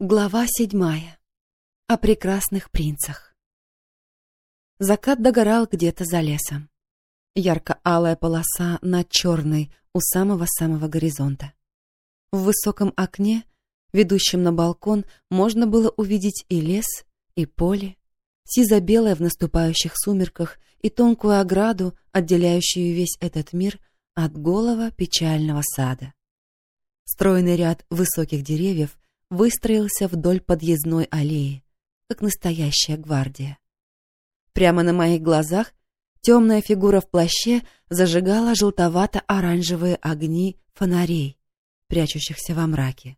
Глава седьмая. О прекрасных принцах. Закат догорал где-то за лесом. Ярко-алая полоса над черной у самого-самого горизонта. В высоком окне, ведущем на балкон, можно было увидеть и лес, и поле, сизо-белое в наступающих сумерках и тонкую ограду, отделяющую весь этот мир от голого печального сада. Стройный ряд высоких деревьев выстроился вдоль подъездной аллеи, как настоящая гвардия. Прямо на моих глазах темная фигура в плаще зажигала желтовато-оранжевые огни фонарей, прячущихся во мраке.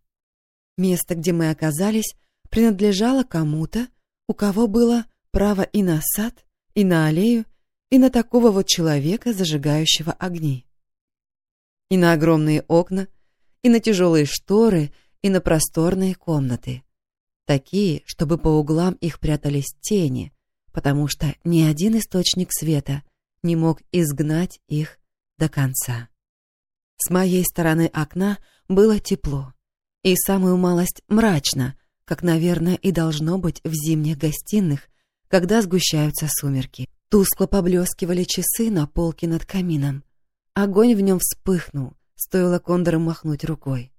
Место, где мы оказались, принадлежало кому-то, у кого было право и на сад, и на аллею, и на такого вот человека, зажигающего огни. И на огромные окна, и на тяжелые шторы, и на просторные комнаты. Такие, чтобы по углам их прятались тени, потому что ни один источник света не мог изгнать их до конца. С моей стороны окна было тепло и самую малость мрачно, как, наверное, и должно быть в зимних гостиных, когда сгущаются сумерки. Тускло поблескивали часы на полке над камином. Огонь в нем вспыхнул, стоило кондору махнуть рукой.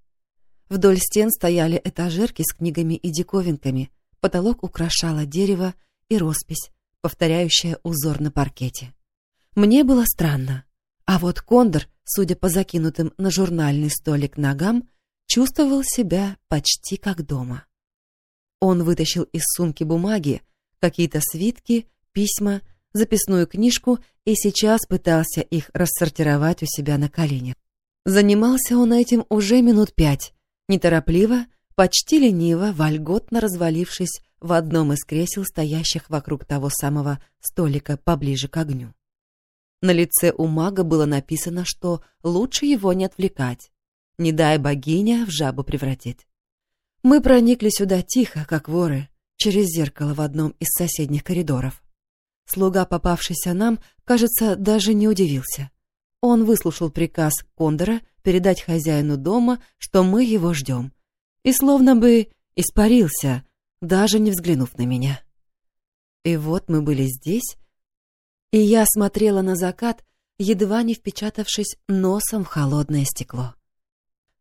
Вдоль стен стояли этажерки с книгами и диковинками, потолок украшало дерево и роспись, повторяющая узор на паркете. Мне было странно, а вот кондор, судя по закинутым на журнальный столик ногам, чувствовал себя почти как дома. Он вытащил из сумки бумаги, какие-то свитки, письма, записную книжку и сейчас пытался их рассортировать у себя на коленях. Занимался он этим уже минут пять, неторопливо, почти лениво, вольготно развалившись в одном из кресел, стоящих вокруг того самого столика поближе к огню. На лице у мага было написано, что лучше его не отвлекать. Не дай богиня в жабу превратит. Мы проникли сюда тихо, как воры, через зеркало в одном из соседних коридоров. Слуга, попавшийся нам, кажется, даже не удивился. Он выслушал приказ Кондора передать хозяину дома, что мы его ждем, и словно бы испарился, даже не взглянув на меня. И вот мы были здесь, и я смотрела на закат, едва не впечатавшись носом в холодное стекло.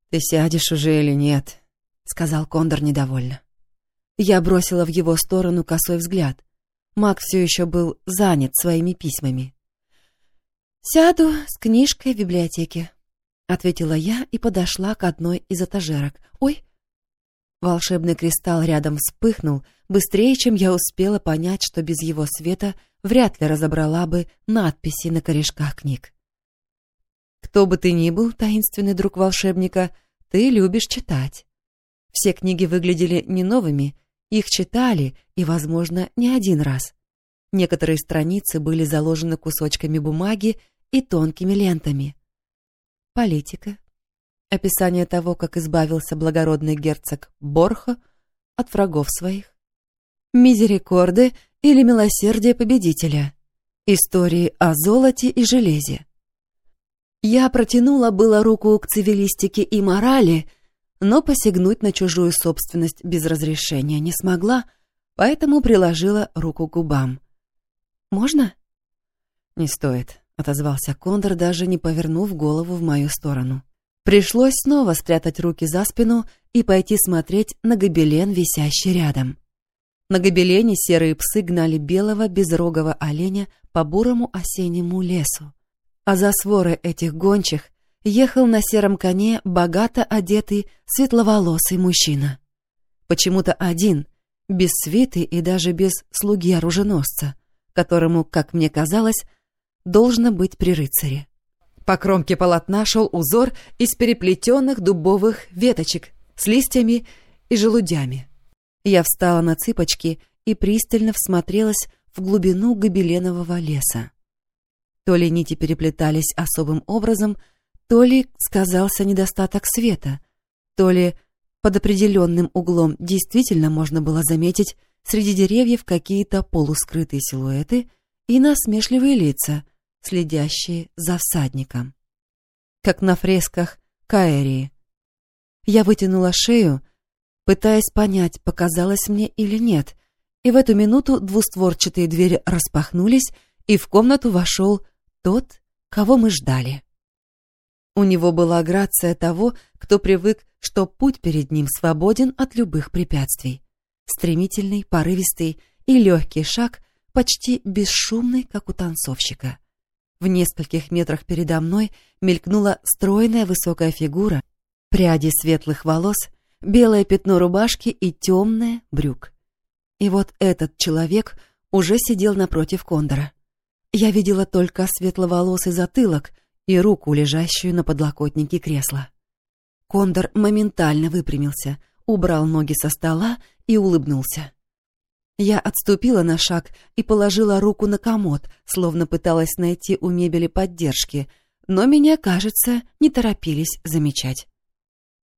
«Ты сядешь уже или нет?» — сказал Кондор недовольно. Я бросила в его сторону косой взгляд. Мак все еще был занят своими письмами. «Сяду с книжкой в библиотеке», — ответила я и подошла к одной из этажерок. «Ой!» Волшебный кристалл рядом вспыхнул, быстрее, чем я успела понять, что без его света вряд ли разобрала бы надписи на корешках книг. «Кто бы ты ни был, таинственный друг волшебника, ты любишь читать». Все книги выглядели не новыми, их читали, и, возможно, не один раз. Некоторые страницы были заложены кусочками бумаги и тонкими лентами. Политика. Описание того, как избавился благородный герцог Борха от врагов своих. Мизерикорды или милосердие победителя. Истории о золоте и железе. Я протянула было руку к цивилистике и морали, но посягнуть на чужую собственность без разрешения не смогла, поэтому приложила руку к губам. «Можно?» «Не стоит», — отозвался Кондор, даже не повернув голову в мою сторону. Пришлось снова спрятать руки за спину и пойти смотреть на гобелен, висящий рядом. На гобелене серые псы гнали белого безрогого оленя по бурому осеннему лесу. А за своры этих гончих ехал на сером коне богато одетый светловолосый мужчина. Почему-то один, без свиты и даже без слуги-оруженосца, которому, как мне казалось, должно быть при рыцаре. По кромке полотна шел узор из переплетенных дубовых веточек с листьями и желудями. Я встала на цыпочки и пристально всмотрелась в глубину гобеленового леса. То ли нити переплетались особым образом, то ли сказался недостаток света, то ли под определенным углом действительно можно было заметить среди деревьев какие-то полускрытые силуэты и насмешливые лица — следящие за всадником. Как на фресках Каэрии. Я вытянула шею пытаясь понять, показалось мне или нет. И в эту минуту двустворчатые двери распахнулись, и в комнату вошел тот, кого мы ждали. У него была грация того, кто привык, что путь перед ним свободен от любых препятствий. Стремительный, порывистый и легкий шаг, почти бесшумный, как у танцовщика. В нескольких метрах передо мной мелькнула стройная высокая фигура, пряди светлых волос, белое пятно рубашки и темное брюк. И вот этот человек уже сидел напротив Кондора. Я видела только светловолосый затылок и руку, лежащую на подлокотнике кресла. Кондор моментально выпрямился, убрал ноги со стола и улыбнулся. Я отступила на шаг и положила руку на комод, словно пыталась найти у мебели поддержки, но меня, кажется, не торопились замечать.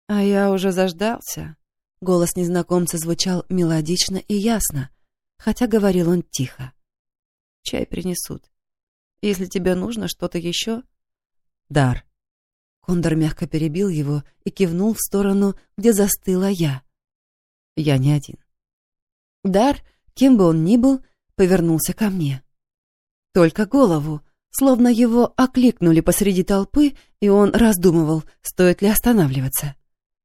«А я уже заждался». Голос незнакомца звучал мелодично и ясно, хотя говорил он тихо. «Чай принесут. Если тебе нужно что-то еще...» «Дар». Кондор мягко перебил его и кивнул в сторону, где застыла я. «Я не один». Дар, кем бы он ни был, повернулся ко мне. Только голову, словно его окликнули посреди толпы, и он раздумывал, стоит ли останавливаться.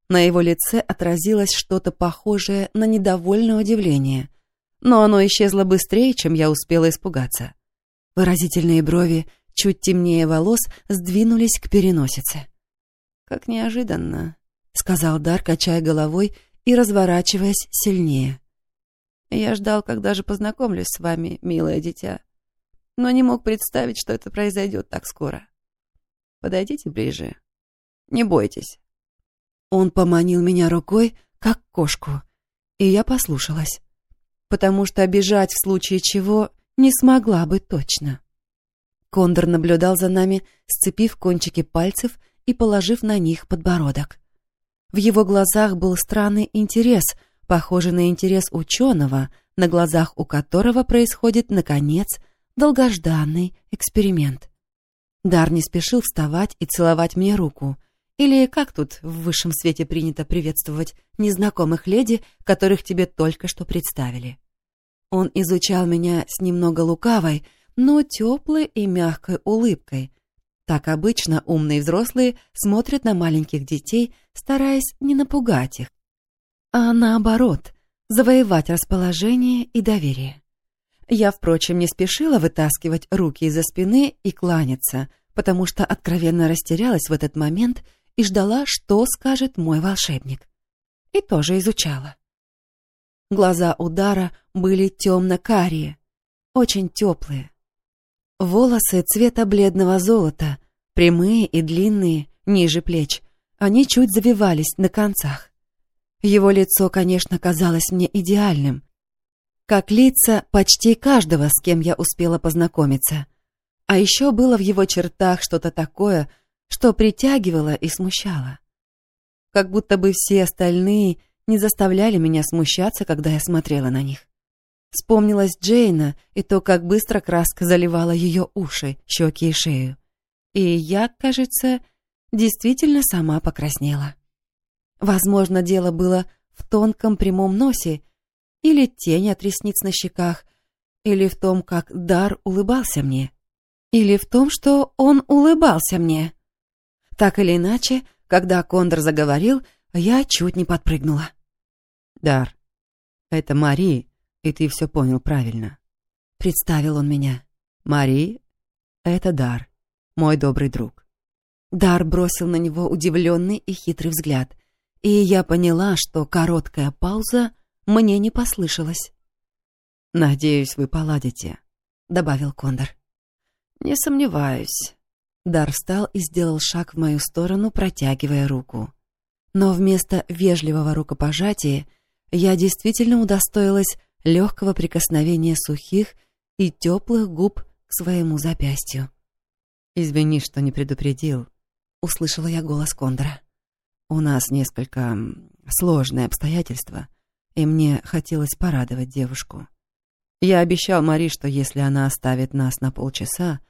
На его лице отразилось что-то похожее на недовольное удивление, но оно исчезло быстрее, чем я успела испугаться. Выразительные брови, чуть темнее волос, сдвинулись к переносице. «Как неожиданно», — сказал Дар, качая головой и разворачиваясь сильнее. «Я ждал, когда же познакомлюсь с вами, милое дитя, но не мог представить, что это произойдет так скоро. Подойдите ближе. Не бойтесь». Он поманил меня рукой, как кошку, и я послушалась, потому что обижать в случае чего не смогла бы точно. Кондор наблюдал за нами, сцепив кончики пальцев и положив на них подбородок. В его глазах был странный интерес, похожий на интерес ученого, на глазах у которого происходит, наконец, долгожданный эксперимент. Дар не спешил вставать и целовать мне руку, или как тут в высшем свете принято приветствовать незнакомых леди, которых тебе только что представили? Он изучал меня с немного лукавой, но теплой и мягкой улыбкой. Так обычно умные взрослые смотрят на маленьких детей, стараясь не напугать их, а наоборот, завоевать расположение и доверие. Я, впрочем, не спешила вытаскивать руки из-за спины и кланяться, потому что откровенно растерялась в этот момент и ждала, что скажет мой волшебник. И тоже изучала. Глаза удара были темно-карие, очень теплые. Волосы цвета бледного золота, прямые и длинные, ниже плеч. Они чуть завивались на концах. Его лицо, конечно, казалось мне идеальным, как лица почти каждого, с кем я успела познакомиться. А еще было в его чертах что-то такое, что притягивало и смущало. Как будто бы все остальные не заставляли меня смущаться, когда я смотрела на них. Вспомнилась Джейна и то, как быстро краска заливала ее уши, щеки и шею. И я, кажется, действительно сама покраснела. Возможно, дело было в тонком прямом носе, или тень от ресниц на щеках, или в том, как Дар улыбался мне, или в том, что он улыбался мне. Так или иначе, когда Кондор заговорил, я чуть не подпрыгнула. «Дар, это Мари, и ты все понял правильно», — представил он меня. «Мари — это Дар, мой добрый друг». Дар бросил на него удивленный и хитрый взгляд, и я поняла, что короткая пауза мне не послышалась. «Надеюсь, вы поладите», — добавил Кондор. «Не сомневаюсь», Дар встал и сделал шаг в мою сторону, протягивая руку. Но вместо вежливого рукопожатия я действительно удостоилась легкого прикосновения сухих и теплых губ к своему запястью. «Извини, что не предупредил», — услышала я голос Кондора. «У нас несколько сложные обстоятельства, и мне хотелось порадовать девушку. Я обещал Мари, что если она оставит нас на полчаса,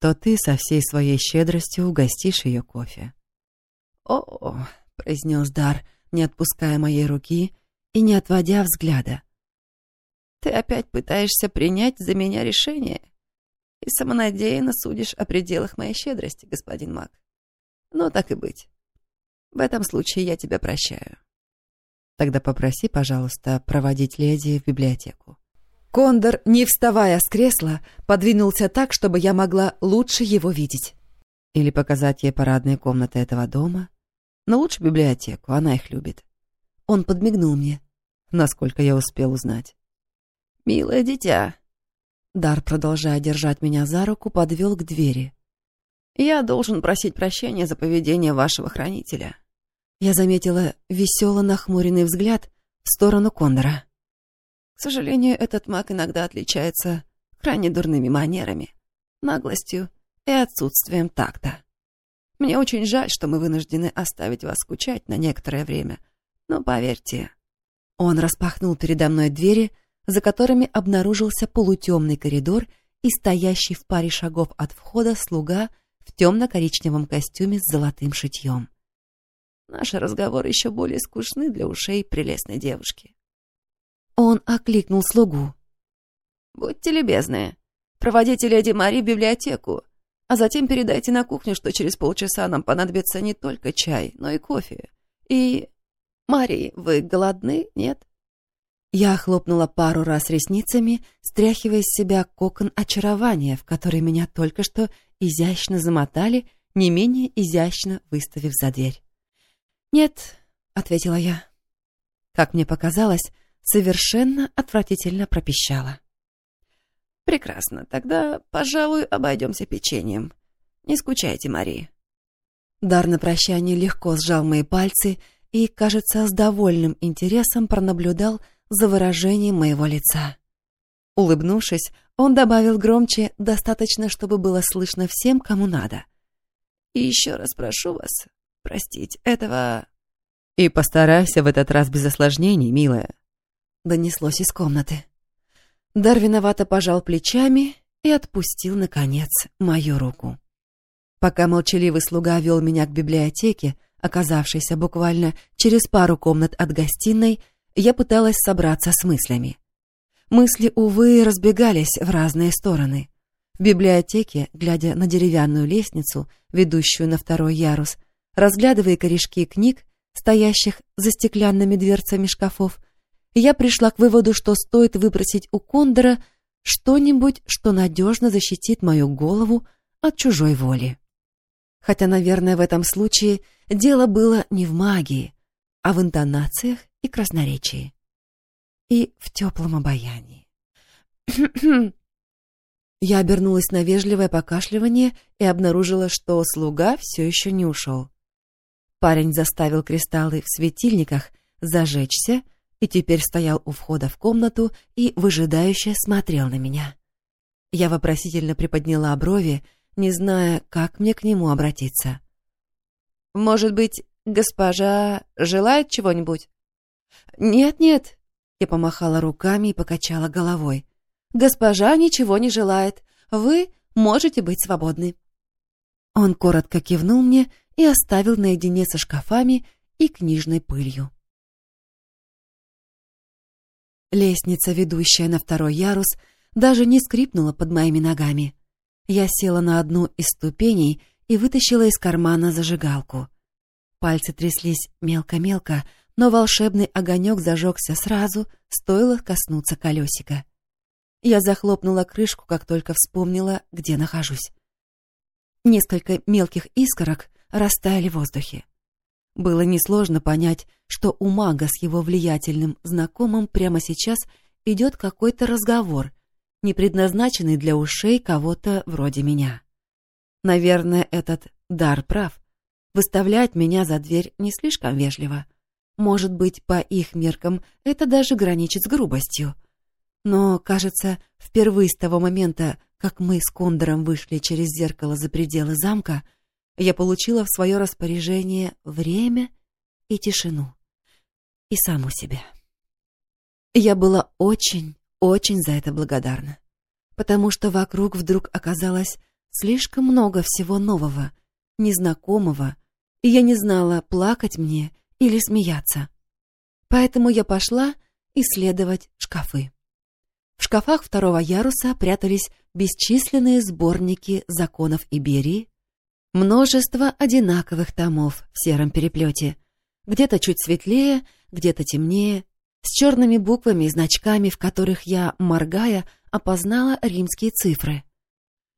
то ты со всей своей щедростью угостишь ее кофе. «О, — произнес Дар, не отпуская моей руки и не отводя взгляда. «Ты опять пытаешься принять за меня решение и самонадеянно судишь о пределах моей щедрости, господин Мак. Но так и быть. В этом случае я тебя прощаю». «Тогда попроси, пожалуйста, проводить леди в библиотеку». Кондор, не вставая с кресла, подвинулся так, чтобы я могла лучше его видеть. Или показать ей парадные комнаты этого дома. Но лучше библиотеку, она их любит. Он подмигнул мне, насколько я успел узнать. «Милое дитя!» Дар, продолжая держать меня за руку, подвел к двери. «Я должен просить прощения за поведение вашего хранителя». Я заметила весело нахмуренный взгляд в сторону Кондора. К сожалению, этот маг иногда отличается крайне дурными манерами, наглостью и отсутствием такта. Мне очень жаль, что мы вынуждены оставить вас скучать на некоторое время, но поверьте... Он распахнул передо мной двери, за которыми обнаружился полутемный коридор и стоящий в паре шагов от входа слуга в темно-коричневом костюме с золотым шитьем. Наши разговоры еще более скучны для ушей прелестной девушки. Он окликнул слугу. «Будьте любезны, проводите леди Мари в библиотеку, а затем передайте на кухню, что через полчаса нам понадобится не только чай, но и кофе. И... Мари, вы голодны, нет?» Я хлопнула пару раз ресницами, стряхивая с себя кокон очарования, в который меня только что изящно замотали, не менее изящно выставив за дверь. «Нет», — ответила я. Как мне показалось, совершенно отвратительно пропищала. «Прекрасно, тогда, пожалуй, обойдемся печеньем. Не скучайте, Мари». Дар на прощание легко сжал мои пальцы и, кажется, с довольным интересом пронаблюдал за выражением моего лица. Улыбнувшись, он добавил громче, достаточно, чтобы было слышно всем, кому надо. «И еще раз прошу вас простить этого...» «И постарайся в этот раз без осложнений, милая», донеслось из комнаты. Дар виновато пожал плечами и отпустил, наконец, мою руку. Пока молчаливый слуга вел меня к библиотеке, оказавшейся буквально через пару комнат от гостиной, я пыталась собраться с мыслями. Мысли, увы, разбегались в разные стороны. В библиотеке, глядя на деревянную лестницу, ведущую на второй ярус, разглядывая корешки книг, стоящих за стеклянными дверцами шкафов, я пришла к выводу, что стоит выбросить у Кондора что-нибудь, что надежно защитит мою голову от чужой воли. Хотя, наверное, в этом случае дело было не в магии, а в интонациях и красноречии. И в теплом обаянии. Я обернулась на вежливое покашливание и обнаружила, что слуга все еще не ушел. Парень заставил кристаллы в светильниках зажечься, и теперь стоял у входа в комнату и выжидающе смотрел на меня. Я вопросительно приподняла брови, не зная, как мне к нему обратиться. «Может быть, госпожа желает чего-нибудь?» «Нет-нет», — я помахала руками и покачала головой. «Госпожа ничего не желает. Вы можете быть свободны». Он коротко кивнул мне и оставил наедине со шкафами и книжной пылью. Лестница, ведущая на второй ярус, даже не скрипнула под моими ногами. Я села на одну из ступеней и вытащила из кармана зажигалку. Пальцы тряслись мелко-мелко, но волшебный огонек зажегся сразу, стоило коснуться колесика. Я захлопнула крышку, как только вспомнила, где нахожусь. Несколько мелких искорок растаяли в воздухе. Было несложно понять, что у мага с его влиятельным знакомым прямо сейчас идет какой-то разговор, не предназначенный для ушей кого-то вроде меня. Наверное, этот дар прав. Выставлять меня за дверь не слишком вежливо. Может быть, по их меркам это даже граничит с грубостью. Но, кажется, впервые с того момента, как мы с Кондором вышли через зеркало за пределы замка, я получила в свое распоряжение время и тишину. И саму себя. Я была очень, очень за это благодарна. Потому что вокруг вдруг оказалось слишком много всего нового, незнакомого, и я не знала, плакать мне или смеяться. Поэтому я пошла исследовать шкафы. В шкафах второго яруса прятались бесчисленные сборники законов Иберии, множество одинаковых томов в сером переплете, где-то чуть светлее, где-то темнее, с черными буквами и значками, в которых я, моргая, опознала римские цифры.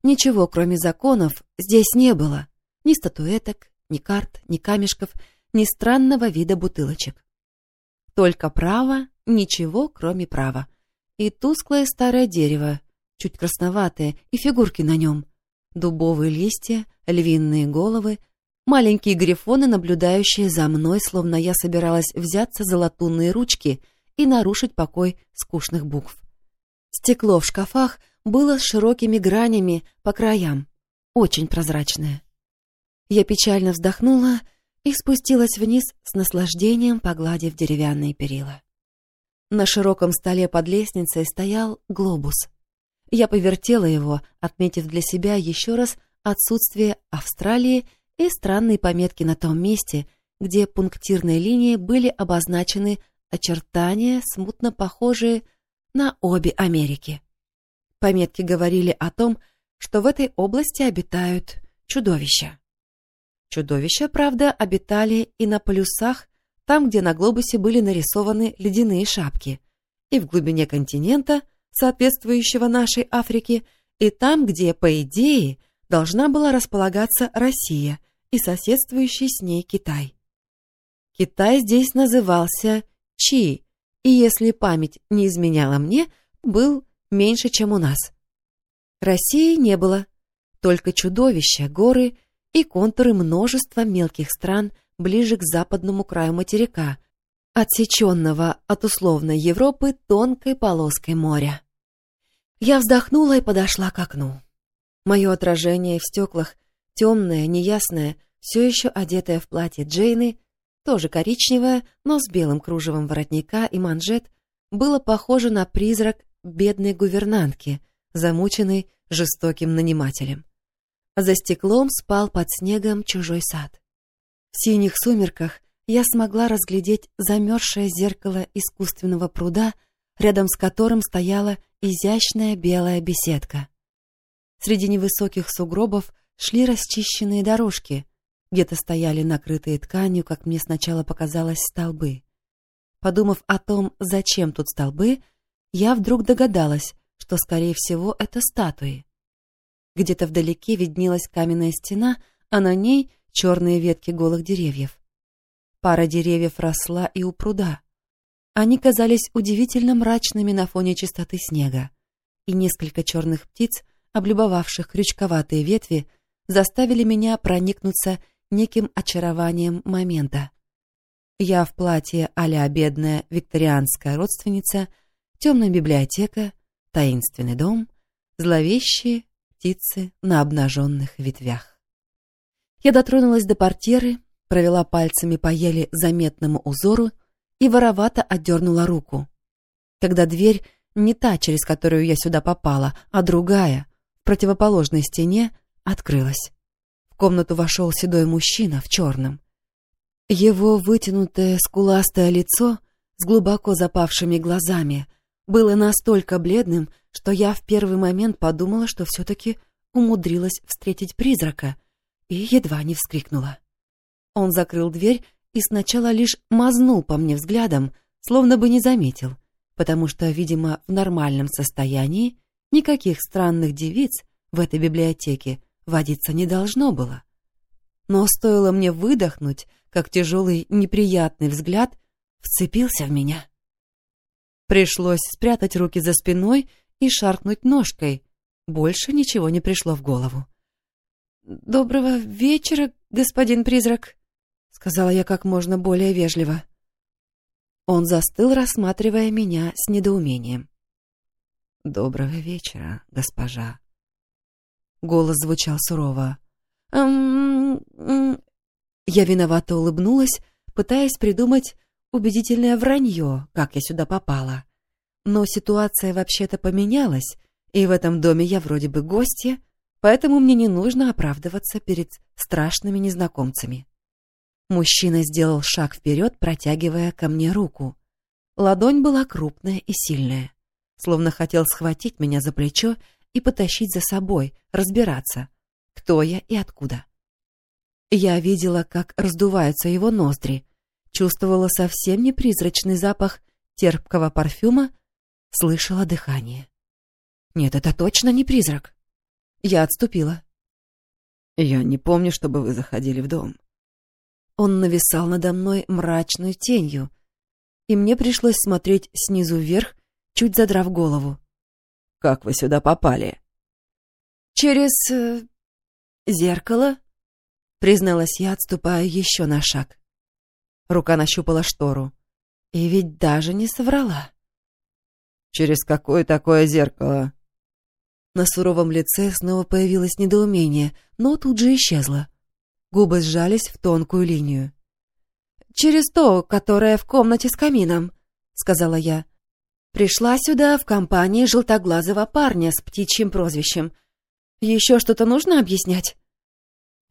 Ничего, кроме законов, здесь не было. Ни статуэток, ни карт, ни камешков, ни странного вида бутылочек. Только право, ничего, кроме права. И тусклое старое дерево, чуть красноватое, и фигурки на нем. Дубовые листья, львиные головы, маленькие грифоны, наблюдающие за мной, словно я собиралась взяться за латунные ручки и нарушить покой скучных букв. Стекло в шкафах было с широкими гранями по краям, очень прозрачное. Я печально вздохнула и спустилась вниз с наслаждением, погладив деревянные перила. На широком столе под лестницей стоял глобус. Я повертела его, отметив для себя еще раз отсутствие Австралии и странные пометки на том месте, где пунктирные линии были обозначены очертания, смутно похожие на обе Америки. Пометки говорили о том, что в этой области обитают чудовища. Чудовища, правда, обитали и на полюсах, там, где на глобусе были нарисованы ледяные шапки, и в глубине континента, соответствующего нашей Африке, и там, где, по идее, должна была располагаться Россия и соседствующий с ней Китай. Китай здесь назывался Чи, и если память не изменяла мне, был меньше, чем у нас. России не было, только чудовища, горы и контуры множества мелких стран ближе к западному краю материка, отсеченного от условной Европы тонкой полоской моря. Я вздохнула и подошла к окну. Мое отражение в стеклах, темное, неясное, все еще одетое в платье Джейны, тоже коричневое, но с белым кружевом воротника и манжет, было похоже на призрак бедной гувернантки, замученной жестоким нанимателем. За стеклом спал под снегом чужой сад. В синих сумерках я смогла разглядеть замерзшее зеркало искусственного пруда, рядом с которым стояла изящная белая беседка. Среди невысоких сугробов шли расчищенные дорожки, где-то стояли накрытые тканью, как мне сначала показалось, столбы. Подумав о том, зачем тут столбы, я вдруг догадалась, что, скорее всего, это статуи. Где-то вдалеке виднелась каменная стена, а на ней черные ветки голых деревьев. Пара деревьев росла и у пруда. Они казались удивительно мрачными на фоне чистоты снега, и несколько черных птиц, облюбовавших крючковатые ветви, заставили меня проникнуться неким очарованием момента. Я в платье а бедная викторианская родственница, темная библиотека, таинственный дом, зловещие птицы на обнаженных ветвях. Я дотронулась до портьеры, провела пальцами по еле заметному узору и воровато отдернула руку. Когда дверь, не та, через которую я сюда попала, а другая, в противоположной стене, открылась. В комнату вошел седой мужчина в черном. Его вытянутое скуластое лицо с глубоко запавшими глазами было настолько бледным, что я в первый момент подумала, что все-таки умудрилась встретить призрака, и едва не вскрикнула. Он закрыл дверь и сначала лишь мазнул по мне взглядом, словно бы не заметил, потому что, видимо, в нормальном состоянии никаких странных девиц в этой библиотеке водиться не должно было. Но стоило мне выдохнуть, как тяжелый неприятный взгляд вцепился в меня. Пришлось спрятать руки за спиной и шаркнуть ножкой. Больше ничего не пришло в голову. «Доброго вечера, господин призрак», — сказала я как можно более вежливо. Он застыл, рассматривая меня с недоумением. «Доброго вечера, госпожа». Голос звучал сурово. «М -м -м Я виновато улыбнулась, пытаясь придумать убедительное вранье, как я сюда попала. Но ситуация вообще-то поменялась, и в этом доме я вроде бы гостья, поэтому мне не нужно оправдываться перед страшными незнакомцами. Мужчина сделал шаг вперед, протягивая ко мне руку. Ладонь была крупная и сильная, словно хотел схватить меня за плечо и потащить за собой, разбираться, кто я и откуда. Я видела, как раздуваются его ноздри, чувствовала совсем не призрачный запах терпкого парфюма, слышала дыхание. Нет, это точно не призрак. Я отступила. Я не помню, чтобы вы заходили в дом. Он нависал надо мной мрачной тенью, и мне пришлось смотреть снизу вверх, чуть задрав голову. Как вы сюда попали? Через... Э, зеркало, призналась я, отступая еще на шаг. Рука нащупала штору. И ведь даже не соврала. «Через какое такое зеркало?» На суровом лице снова появилось недоумение, но тут же исчезло. Губы сжались в тонкую линию. «Через то, которое в комнате с камином», — сказала я. «Пришла сюда в компании желтоглазого парня с птичьим прозвищем. Еще что-то нужно объяснять?»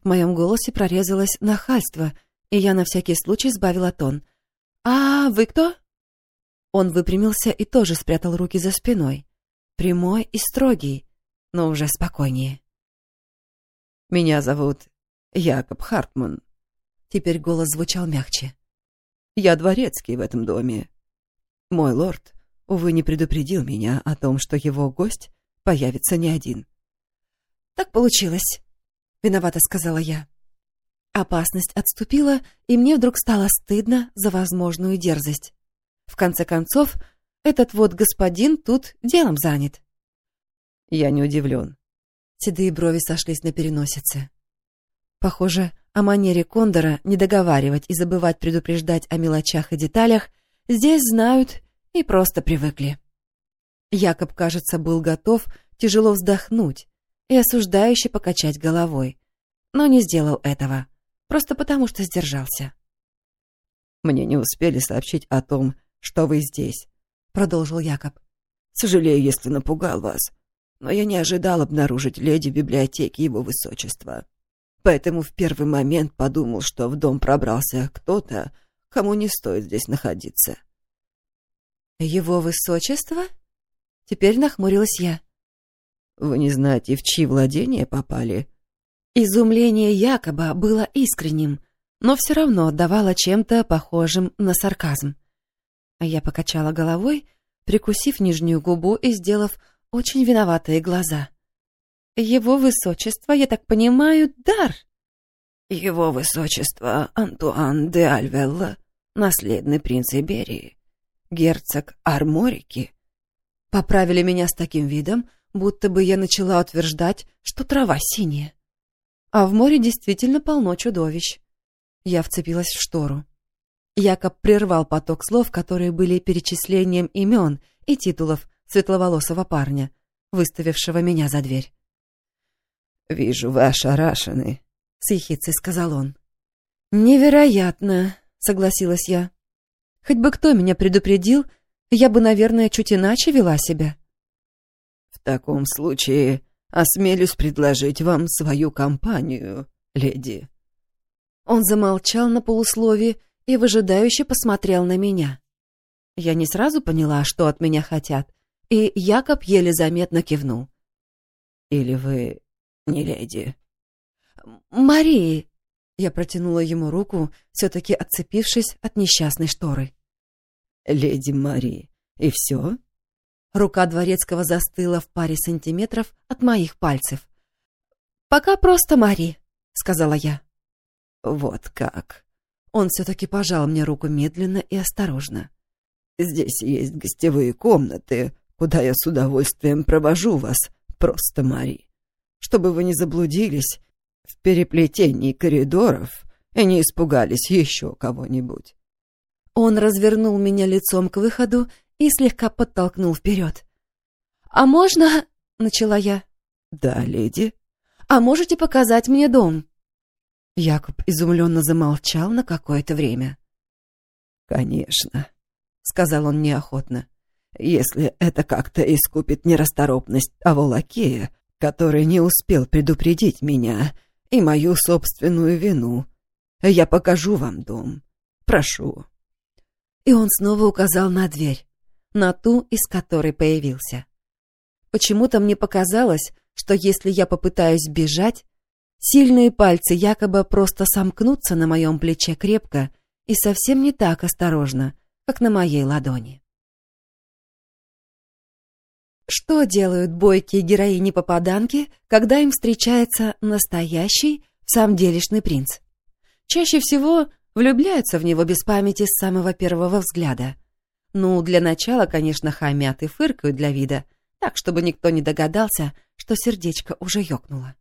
В моем голосе прорезалось нахальство, и я на всякий случай сбавила тон. «А вы кто?» Он выпрямился и тоже спрятал руки за спиной. Прямой и строгий, но уже спокойнее. «Меня зовут Якоб Хартман». Теперь голос звучал мягче. «Я дворецкий в этом доме. Мой лорд, увы, не предупредил меня о том, что его гость появится не один». «Так получилось», — виновато сказала я. Опасность отступила, и мне вдруг стало стыдно за возможную дерзость. В конце концов, этот вот господин тут делом занят. Я не удивлен. Седые брови сошлись на переносице. Похоже, о манере Кондора не договаривать и забывать предупреждать о мелочах и деталях здесь знают и просто привыкли. Якоб, кажется, был готов тяжело вздохнуть и осуждающе покачать головой, но не сделал этого просто потому, что сдержался. «Мне не успели сообщить о том, что вы здесь», — продолжил Якоб. «Сожалею, если напугал вас, но я не ожидал обнаружить леди в библиотеке его высочества. Поэтому в первый момент подумал, что в дом пробрался кто-то, кому не стоит здесь находиться». «Его высочество?» Теперь нахмурилась я. «Вы не знаете, в чьи владения попали?» Изумление якобы было искренним, но все равно отдавало чем-то похожим на сарказм. А я покачала головой, прикусив нижнюю губу и сделав очень виноватые глаза. «Его высочество, я так понимаю, дар?» «Его высочество Антуан де Альвелла, наследный принц Иберии, герцог Арморики». Поправили меня с таким видом, будто бы я начала утверждать, что трава синяя. А в море действительно полно чудовищ. Я вцепилась в штору. Якоб прервал поток слов, которые были перечислением имен и титулов светловолосого парня, выставившего меня за дверь. «Вижу, вы ошарашены», — с ехицей сказал он. «Невероятно», — согласилась я. «Хоть бы кто меня предупредил, я бы, наверное, чуть иначе вела себя». «В таком случае осмелюсь предложить вам свою компанию, леди». Он замолчал на полуслове и выжидающе посмотрел на меня. Я не сразу поняла, что от меня хотят, и Якоб еле заметно кивнул. «Или вы не леди?» «Марии!» Я протянула ему руку, все-таки отцепившись от несчастной шторы. «Леди Мари, и все?» Рука дворецкого застыла в паре сантиметров от моих пальцев. «Пока просто Мари», — сказала я. «Вот как». Он все-таки пожал мне руку медленно и осторожно. «Здесь есть гостевые комнаты, куда я с удовольствием провожу вас, просто Мари, чтобы вы не заблудились в переплетении коридоров и не испугались еще кого-нибудь». Он развернул меня лицом к выходу и слегка подтолкнул вперед. «А можно...» — начала я. «Да, леди». «А можете показать мне дом?» Якоб изумленно замолчал на какое-то время. «Конечно», — сказал он неохотно, «если это как-то искупит нерасторопность того лакея, который не успел предупредить меня и мою собственную вину. Я покажу вам дом. Прошу». И он снова указал на дверь, на ту, из которой появился. Почему-то мне показалось, что если я попытаюсь бежать, сильные пальцы якобы просто сомкнутся на моем плече крепко и совсем не так осторожно, как на моей ладони. Что делают бойкие героини-попаданки, когда им встречается настоящий, делешный принц? Чаще всего влюбляются в него без памяти с самого первого взгляда. Ну, для начала, конечно, хамят и фыркают для вида, так, чтобы никто не догадался, что сердечко уже ёкнуло.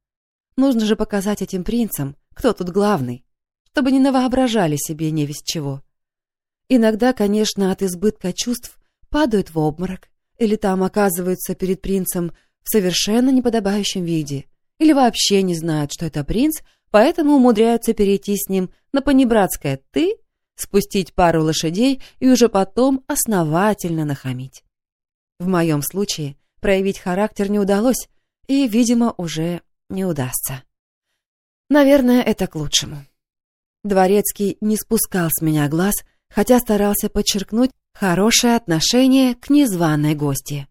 Нужно же показать этим принцам, кто тут главный, чтобы не навоображали себе невесть чего. Иногда, конечно, от избытка чувств падают в обморок, или там оказываются перед принцем в совершенно неподобающем виде, или вообще не знают, что это принц, поэтому умудряются перейти с ним на понебратское «ты», спустить пару лошадей и уже потом основательно нахамить. В моем случае проявить характер не удалось, и, видимо, уже не удастся. Наверное, это к лучшему. Дворецкий не спускал с меня глаз, хотя старался подчеркнуть хорошее отношение к незваной гости.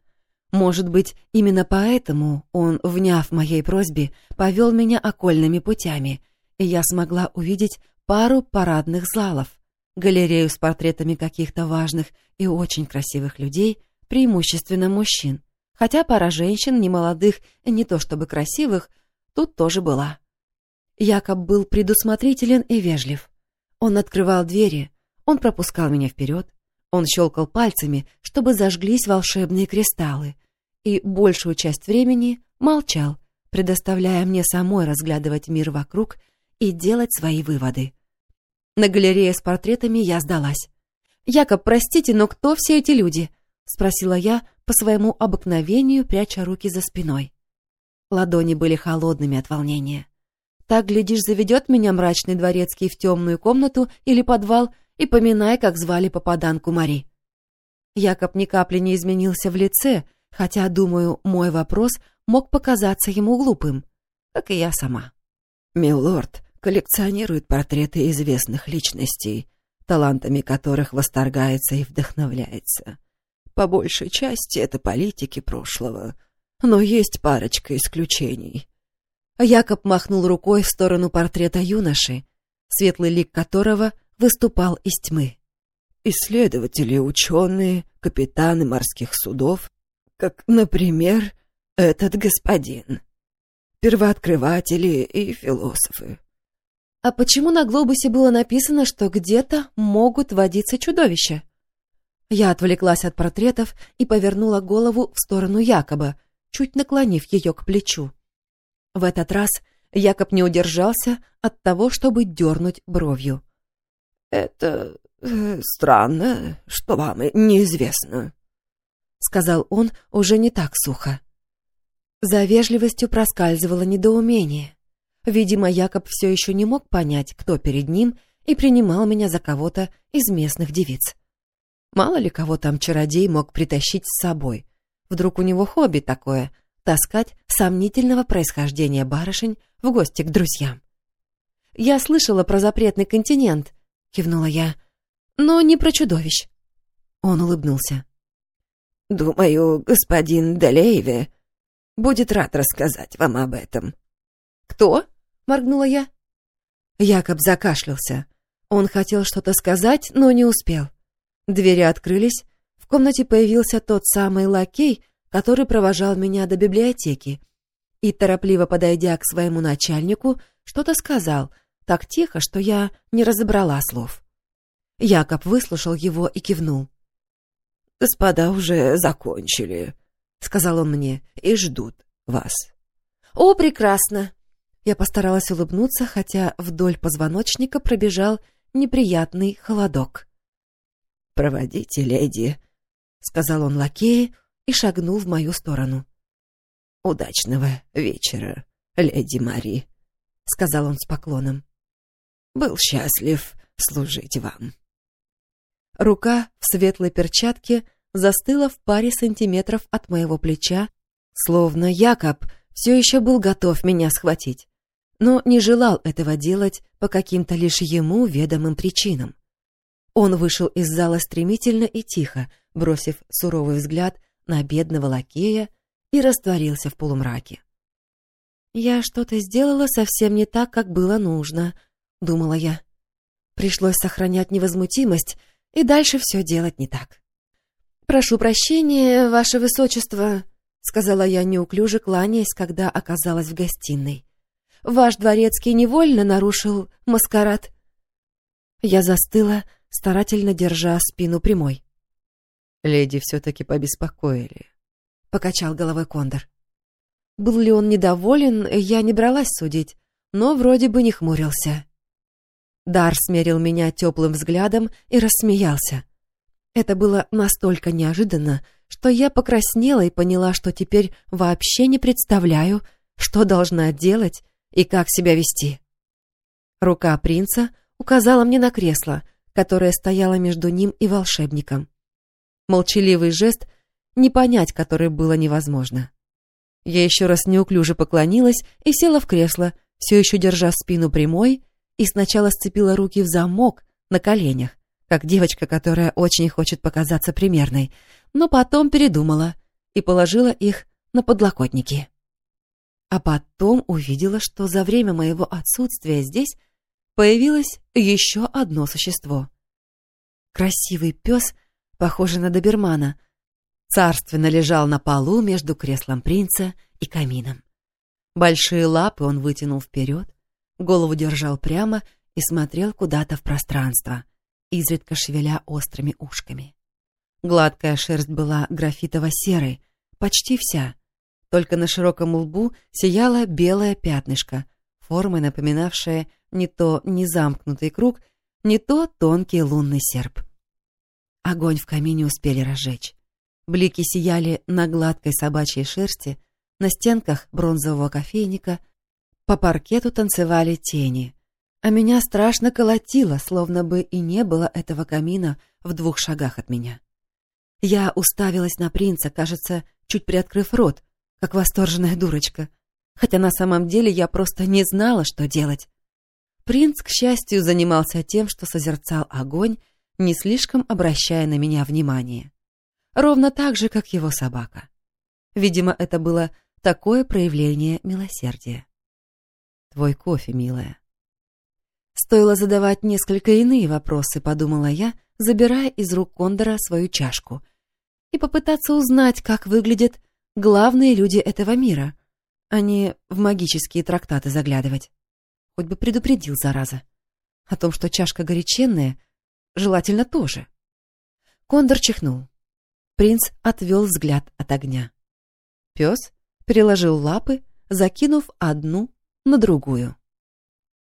Может быть, именно поэтому он, вняв моей просьбе, повел меня окольными путями, и я смогла увидеть пару парадных залов, галерею с портретами каких-то важных и очень красивых людей, преимущественно мужчин, хотя пара женщин, немолодых не то чтобы красивых, тут тоже была. Якоб был предусмотрителен и вежлив. Он открывал двери, он пропускал меня вперед, он щелкал пальцами, чтобы зажглись волшебные кристаллы, и большую часть времени молчал, предоставляя мне самой разглядывать мир вокруг и делать свои выводы. На галерее с портретами я сдалась. «Якоб, простите, но кто все эти люди?» — спросила я по своему обыкновению, пряча руки за спиной. Ладони были холодными от волнения. Так, глядишь, заведет меня мрачный дворецкий в темную комнату или подвал и поминай, как звали попаданку Мари. Якоб ни капли не изменился в лице, хотя, думаю, мой вопрос мог показаться ему глупым, как и я сама. «Милорд коллекционирует портреты известных личностей, талантами которых восторгается и вдохновляется. По большей части это политики прошлого, но есть парочка исключений». Якоб махнул рукой в сторону портрета юноши, светлый лик которого выступал из тьмы. Исследователи, ученые, капитаны морских судов, как, например, этот господин, первооткрыватели и философы. А почему на глобусе было написано, что где-то могут водиться чудовища? Я отвлеклась от портретов и повернула голову в сторону Якоба, чуть наклонив ее к плечу. В этот раз Якоб не удержался от того, чтобы дернуть бровью. «Это э, странно, что вам неизвестно», — сказал он уже не так сухо. За вежливостью проскальзывало недоумение. Видимо, Якоб все еще не мог понять, кто перед ним, и принимал меня за кого-то из местных девиц. Мало ли кого там чародей мог притащить с собой. Вдруг у него хобби такое — таскать сомнительного происхождения барышень в гости к друзьям. Я слышала про запретный континент —— кивнула я. «Но не про чудовищ». Он улыбнулся. «Думаю, господин Делееве будет рад рассказать вам об этом». «Кто?» — моргнула я. Якоб закашлялся. Он хотел что-то сказать, но не успел. Двери открылись, комнате появился тот самый лакей, который провожал меня до библиотеки, и, торопливо подойдя к своему начальнику, что-то сказал, так тихо, что я не разобрала слов. Якоб выслушал его и кивнул. «Господа уже закончили», — сказал он мне, — «и ждут вас». «О, прекрасно!» Я постаралась улыбнуться, хотя вдоль позвоночника пробежал неприятный холодок. «Проводите, леди», — сказал он лакее и шагнул в мою сторону. «Удачного вечера, леди Мари», — сказал он с поклоном. Был счастлив служить вам. Рука в светлой перчатке застыла в паре сантиметров от моего плеча, словно Якоб все еще был готов меня схватить. но не желал этого делать по каким-то лишь ему ведомым причинам. Он вышел из зала стремительно и тихо, бросив суровый взгляд на бедного лакея и растворился в полумраке. «Я что-то сделала совсем не так, как было нужно», — думала я. Пришлось сохранять невозмутимость и дальше все делать не так. «Прошу прощения, ваше высочество», — сказала я неуклюже, кланяясь, когда оказалась в гостиной. «Ваш дворецкий невольно нарушил маскарад». Я застыла, старательно держа спину прямой. «Леди все-таки побеспокоили», — покачал головой Кондор. Был ли он недоволен, я не бралась судить, но вроде бы не хмурился. Дар смерил меня теплым взглядом и рассмеялся. Это было настолько неожиданно, что я покраснела и поняла, что теперь вообще не представляю, что должна делать и как себя вести. Рука принца указала мне на кресло, которое стояло между ним и волшебником. Молчаливый жест, не понять который было невозможно. Я еще раз неуклюже поклонилась и села в кресло, все еще держа спину прямой, и сначала сцепила руки в замок на коленях, как девочка, которая очень хочет показаться примерной, но потом передумала и положила их на подлокотники. А потом увидела, что за время моего отсутствия здесь появилось еще одно существо. Красивый пес, похожий на добермана — царственно лежал на полу между креслом принца и камином. Большие лапы он вытянул вперед, голову держал прямо и смотрел куда-то в пространство, изредка шевеля острыми ушками. Гладкая шерсть была графитово-серой, почти вся, только на широком лбу сияло белое пятнышко, формой напоминавшее не то незамкнутый круг, не то тонкий лунный серп. Огонь в камине успели разжечь. Блики сияли на гладкой собачьей шерсти, на стенках бронзового кофейника, по паркету танцевали тени. А меня страшно колотило, словно бы и не было этого камина в двух шагах от меня. Я уставилась на принца, кажется, чуть приоткрыв рот, как восторженная дурочка, хотя на самом деле я просто не знала, что делать. Принц, к счастью, занимался тем, что созерцал огонь, не слишком обращая на меня внимание ровно так же, как его собака. Видимо, это было такое проявление милосердия. «Твой кофе, милая». Стоило задавать несколько иные вопросы, подумала я, забирая из рук Кондора свою чашку, и попытаться узнать, как выглядят главные люди этого мира, а не в магические трактаты заглядывать. Хоть бы предупредил, зараза. О том, что чашка горяченная, желательно тоже. Кондор чихнул. Принц отвел взгляд от огня. Пес переложил лапы, закинув одну на другую.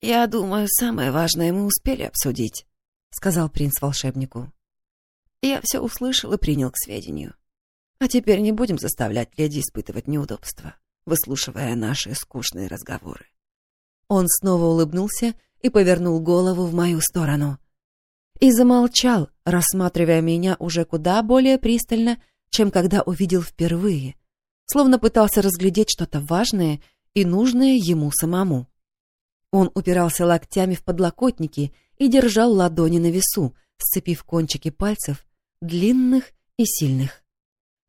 «Я думаю, самое важное мы успели обсудить», — сказал принц волшебнику. «Я все услышал и принял к сведению. А теперь не будем заставлять леди испытывать неудобства, выслушивая наши скучные разговоры». Он снова улыбнулся и повернул голову в мою сторону и замолчал, рассматривая меня уже куда более пристально, чем когда увидел впервые, словно пытался разглядеть что-то важное и нужное ему самому. Он упирался локтями в подлокотники и держал ладони на весу, сцепив кончики пальцев, длинных и сильных.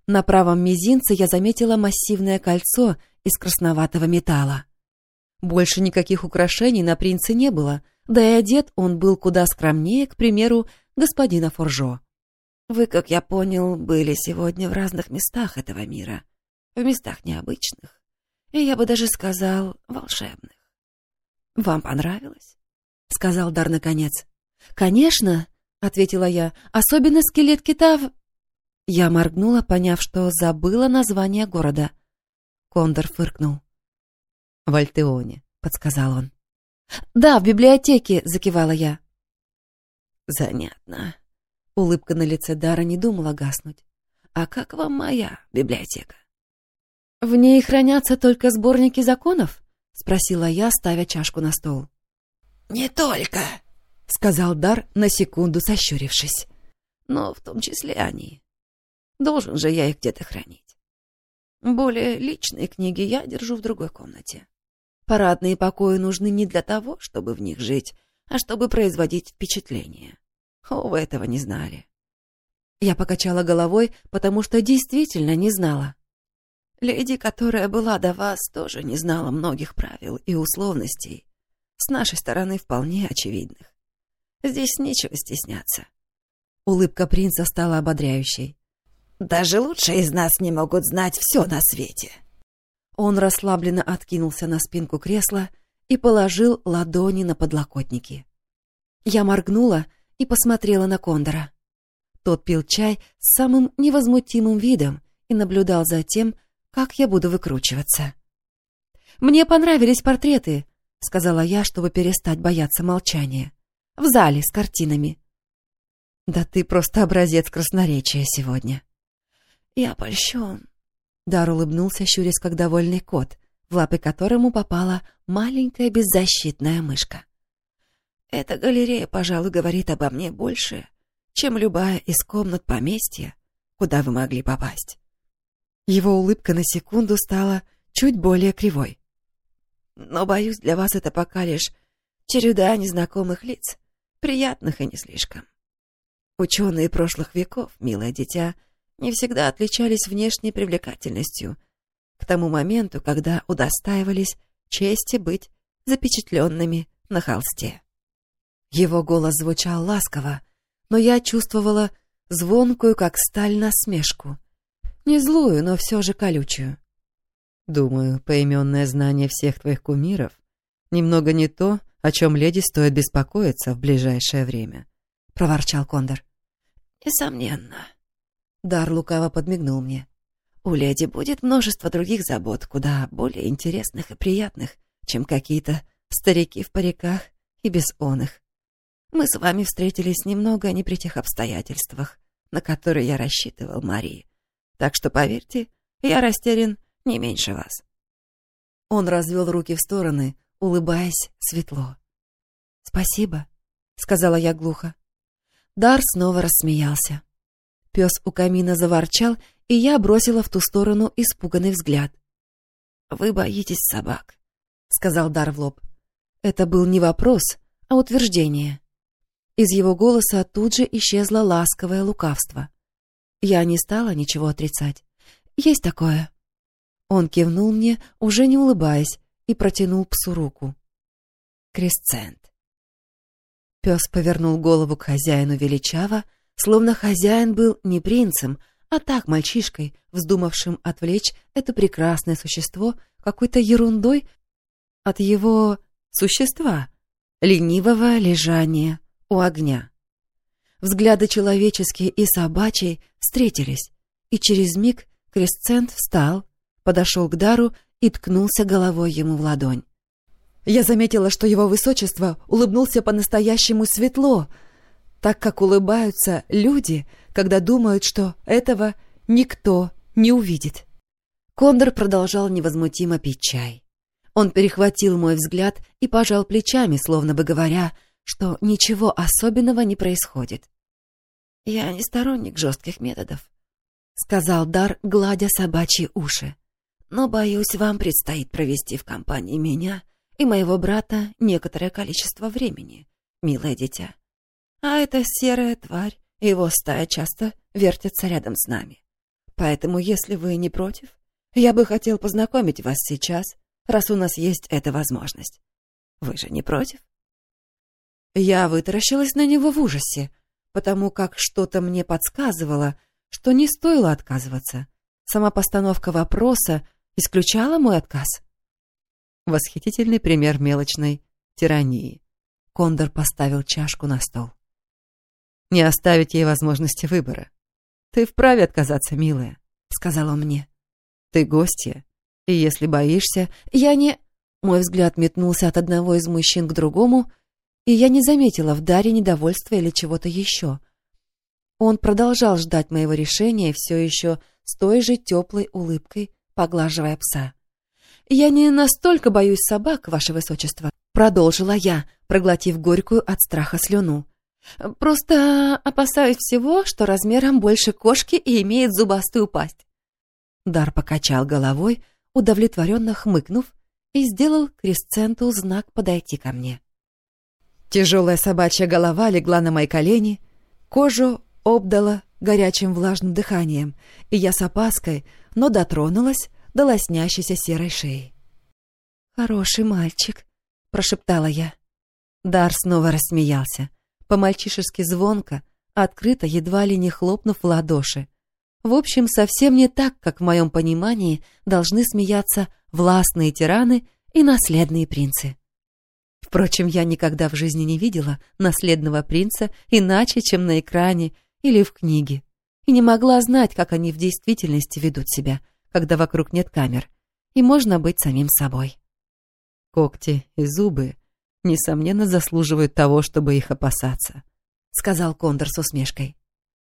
На правом мизинце я заметила массивное кольцо из красноватого металла. Больше никаких украшений на принце не было — да и одет он был куда скромнее, к примеру, господина Форжо. «Вы, как я понял, были сегодня в разных местах этого мира, в местах необычных, и я бы даже сказал, волшебных. Вам понравилось?» — сказал Дар наконец. «Конечно!» — ответила я. «Особенно скелет кита в...» Я моргнула, поняв, что забыла название города. Кондор фыркнул. «В Альтеоне», — подсказал он. «Да, в библиотеке», — закивала я. «Занятно». Улыбка на лице Дара не думала гаснуть. «А как вам моя библиотека?» «В ней хранятся только сборники законов?» — спросила я, ставя чашку на стол. «Не только», — сказал Дар, на секунду сощурившись. «Но в том числе они. Должен же я их где-то хранить. Более личные книги я держу в другой комнате. Парадные покои нужны не для того, чтобы в них жить, а чтобы производить впечатление. О, вы этого не знали. Я покачала головой, потому что действительно не знала. Леди, которая была до вас, тоже не знала многих правил и условностей, с нашей стороны вполне очевидных. Здесь нечего стесняться. Улыбка принца стала ободряющей. Даже лучшие из нас не могут знать все на свете. Он расслабленно откинулся на спинку кресла и положил ладони на подлокотники. Я моргнула и посмотрела на Кондора. Тот пил чай с самым невозмутимым видом и наблюдал за тем, как я буду выкручиваться. «Мне понравились портреты», — сказала я, чтобы перестать бояться молчания. «В зале с картинами». «Да ты просто образец красноречия сегодня». «Я польщен». Дар улыбнулся, щурясь как довольный кот, в лапы которому попала маленькая беззащитная мышка. «Эта галерея, пожалуй, говорит обо мне больше, чем любая из комнат поместья, куда вы могли попасть». Его улыбка на секунду стала чуть более кривой. «Но, боюсь, для вас это пока лишь череда незнакомых лиц, приятных и не слишком. Ученые прошлых веков, милое дитя, не всегда отличались внешней привлекательностью к тому моменту, когда удостаивались чести быть запечатленными на холсте. Его голос звучал ласково, но я чувствовала звонкую, как сталь, насмешку. Не злую, но все же колючую. Думаю, поименное знание всех твоих кумиров немного не то, о чем леди стоит беспокоиться в ближайшее время, — проворчал Кондор. — Несомненно. Дар лукаво подмигнул мне. У леди будет множество других забот, куда более интересных и приятных, чем какие-то старики в париках и без оных. Мы с вами встретились немного не при тех обстоятельствах, на которые я рассчитывал, Марии. Так что, поверьте, я растерян не меньше вас. Он развел руки в стороны, улыбаясь светло. «Спасибо», — сказала я глухо. Дар снова рассмеялся. Пес у камина заворчал, и я бросила в ту сторону испуганный взгляд. «Вы боитесь собак», — сказал Дар в лоб. Это был не вопрос, а утверждение. Из его голоса тут же исчезло ласковое лукавство. Я не стала ничего отрицать. «Есть такое». Он кивнул мне, уже не улыбаясь, и протянул псу руку. «Кресцент». Пес повернул голову к хозяину величаво, словно хозяин был не принцем, а так мальчишкой, вздумавшим отвлечь это прекрасное существо какой-то ерундой от его существа, ленивого лежания у огня. Взгляды человеческие и собачьи встретились, и через миг Кресцент встал, подошел к Дару и ткнулся головой ему в ладонь. Я заметила, что его высочество улыбнулся по-настоящему светло, так как улыбаются люди, когда думают, что этого никто не увидит. Кондор продолжал невозмутимо пить чай. Он перехватил мой взгляд и пожал плечами, словно бы говоря — что ничего особенного не происходит. «Я не сторонник жестких методов», — сказал Дар, гладя собачьи уши. «Но, боюсь, вам предстоит провести в компании меня и моего брата некоторое количество времени, милое дитя. А эта серая тварь его стая часто вертятся рядом с нами. Поэтому, если вы не против, я бы хотел познакомить вас сейчас, раз у нас есть эта возможность. Вы же не против?» Я вытаращилась на него в ужасе, потому как что-то мне подсказывало, что не стоило отказываться. Сама постановка вопроса исключала мой отказ. Восхитительный пример мелочной тирании. Кондор поставил чашку на стол. «Не оставить ей возможности выбора. Ты вправе отказаться, милая», — сказал он мне. «Ты гостья, и если боишься, я не...» Мой взгляд метнулся от одного из мужчин к другому, и я не заметила в Даре недовольства или чего-то еще. Он продолжал ждать моего решения все еще с той же теплой улыбкой, поглаживая пса. «Я не настолько боюсь собак, ваше высочество», — продолжила я, проглотив горькую от страха слюну. «Просто опасаюсь всего, что размером больше кошки и имеет зубастую пасть». Дар покачал головой, удовлетворенно хмыкнув, и сделал Крисценту знак подойти ко мне. Тяжелая собачья голова легла на мои колени, кожу обдала горячим влажным дыханием, и я с опаской, но дотронулась до лоснящейся серой шеи. «Хороший мальчик», — прошептала я. Дар снова рассмеялся, по-мальчишески звонко, открыто, едва ли не хлопнув в ладоши. В общем, совсем не так, как в моем понимании должны смеяться властные тираны и наследные принцы. Впрочем, я никогда в жизни не видела наследного принца иначе, чем на экране или в книге, и не могла знать, как они в действительности ведут себя, когда вокруг нет камер, и можно быть самим собой. Когти и зубы, несомненно, заслуживают того, чтобы их опасаться, сказал Кондор с усмешкой.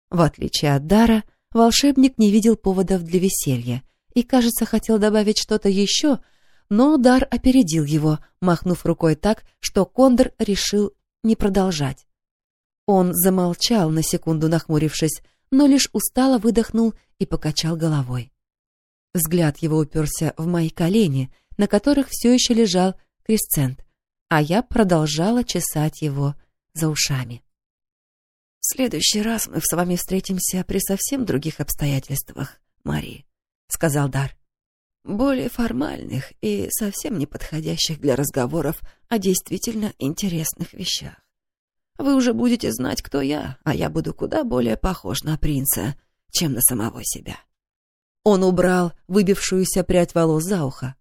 В отличие от Дара, волшебник не видел поводов для веселья и, кажется, хотел добавить что-то еще, но Дар опередил его, махнув рукой так, что Кондор решил не продолжать. Он замолчал, на секунду нахмурившись, но лишь устало выдохнул и покачал головой. Взгляд его уперся в мои колени, на которых все еще лежал кресцент, а я продолжала чесать его за ушами. «В следующий раз мы с вами встретимся при совсем других обстоятельствах, Мари», — сказал Дар более формальных и совсем не подходящих для разговоров о действительно интересных вещах. Вы уже будете знать, кто я, а я буду куда более похож на принца, чем на самого себя. Он убрал выбившуюся прядь волос за ухо.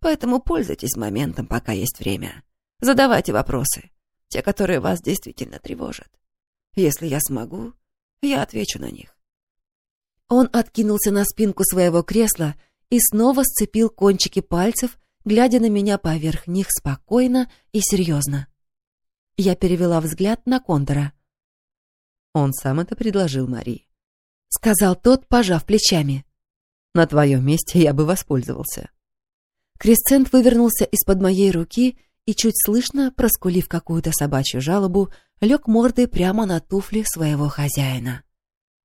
Поэтому пользуйтесь моментом, пока есть время. Задавайте вопросы, те, которые вас действительно тревожат. Если я смогу, я отвечу на них. Он откинулся на спинку своего кресла и снова сцепил кончики пальцев, глядя на меня поверх них спокойно и серьезно. Я перевела взгляд на Кондора. «Он сам это предложил Марии», — сказал тот, пожав плечами. «На твоем месте я бы воспользовался». Кресцент вывернулся из-под моей руки и, чуть слышно, проскулив какую-то собачью жалобу, лег мордой прямо на туфли своего хозяина.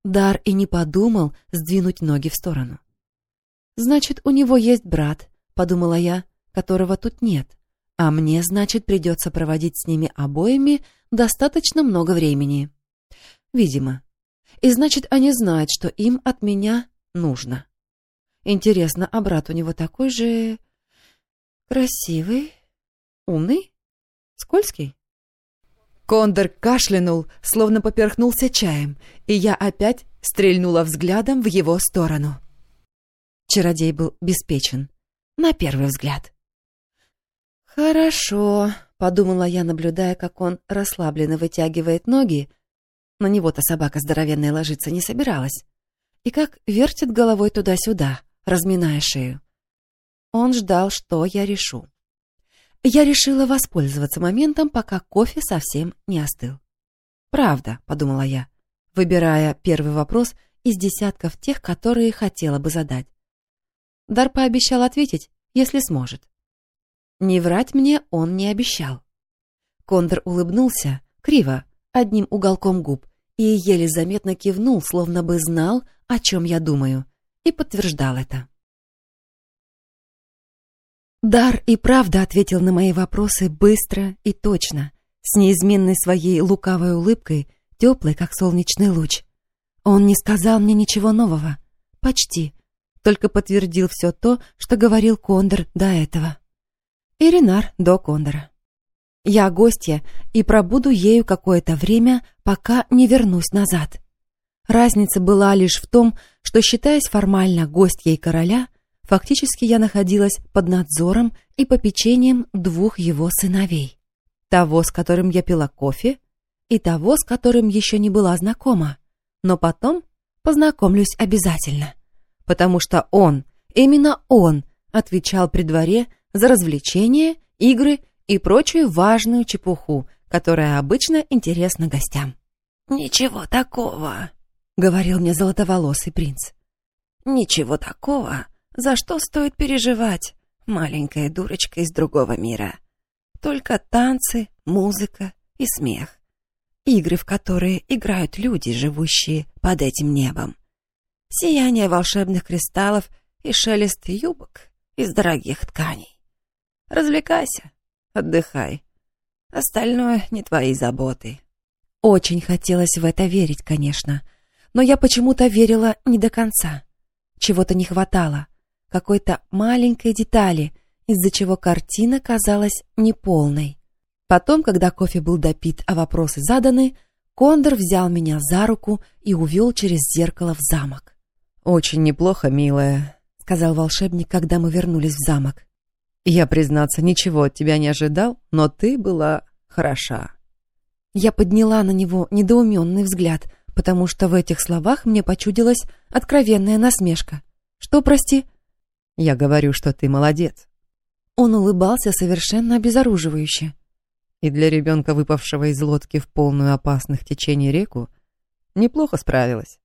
Дар и не подумал сдвинуть ноги в сторону. «Значит, у него есть брат», — подумала я, которого тут нет. А мне, значит, придется проводить с ними обоими достаточно много времени. Видимо. И значит, они знают, что им от меня нужно. Интересно, а брат у него такой же... красивый, умный, скользкий? Кондор кашлянул, словно поперхнулся чаем, и я опять стрельнула взглядом в его сторону. Чародей был беспечен. На первый взгляд. «Хорошо», — подумала я, наблюдая, как он расслабленно вытягивает ноги. На него-то собака здоровенная ложиться не собиралась. И как вертит головой туда-сюда, разминая шею. Он ждал, что я решу. Я решила воспользоваться моментом, пока кофе совсем не остыл. «Правда», — подумала я, выбирая первый вопрос из десятков тех, которые хотела бы задать. Дар пообещал ответить, если сможет. Не врать мне он не обещал. Кондор улыбнулся, криво, одним уголком губ, и еле заметно кивнул, словно бы знал, о чем я думаю, и подтверждал это. Дар и правда ответил на мои вопросы быстро и точно, с неизменной своей лукавой улыбкой, теплой, как солнечный луч. Он не сказал мне ничего нового. Почти только подтвердил все то, что говорил Кондор до этого. И Ренар до Кондора. Я гостья и пробуду ею какое-то время, пока не вернусь назад. Разница была лишь в том, что, считаясь формально гостьей короля, фактически я находилась под надзором и попечением двух его сыновей. Того, с которым я пила кофе, и того, с которым еще не была знакома. Но потом познакомлюсь обязательно потому что он, именно он, отвечал при дворе за развлечения, игры и прочую важную чепуху, которая обычно интересна гостям. «Ничего такого», — говорил мне золотоволосый принц. «Ничего такого, за что стоит переживать, маленькая дурочка из другого мира. Только танцы, музыка и смех. Игры, в которые играют люди, живущие под этим небом сияние волшебных кристаллов и шелест юбок из дорогих тканей. Развлекайся, отдыхай. Остальное не твои заботы. Очень хотелось в это верить, конечно, но я почему-то верила не до конца. Чего-то не хватало, какой-то маленькой детали, из-за чего картина казалась неполной. Потом, когда кофе был допит, а вопросы заданы, Кондор взял меня за руку и увел через зеркало в замок. «Очень неплохо, милая», — сказал волшебник, когда мы вернулись в замок. «Я, признаться, ничего от тебя не ожидал, но ты была хороша». Я подняла на него недоуменный взгляд, потому что в этих словах мне почудилась откровенная насмешка. «Что, прости?» «Я говорю, что ты молодец». Он улыбался совершенно обезоруживающе. И для ребенка, выпавшего из лодки в полную опасных течений реку, неплохо справилась.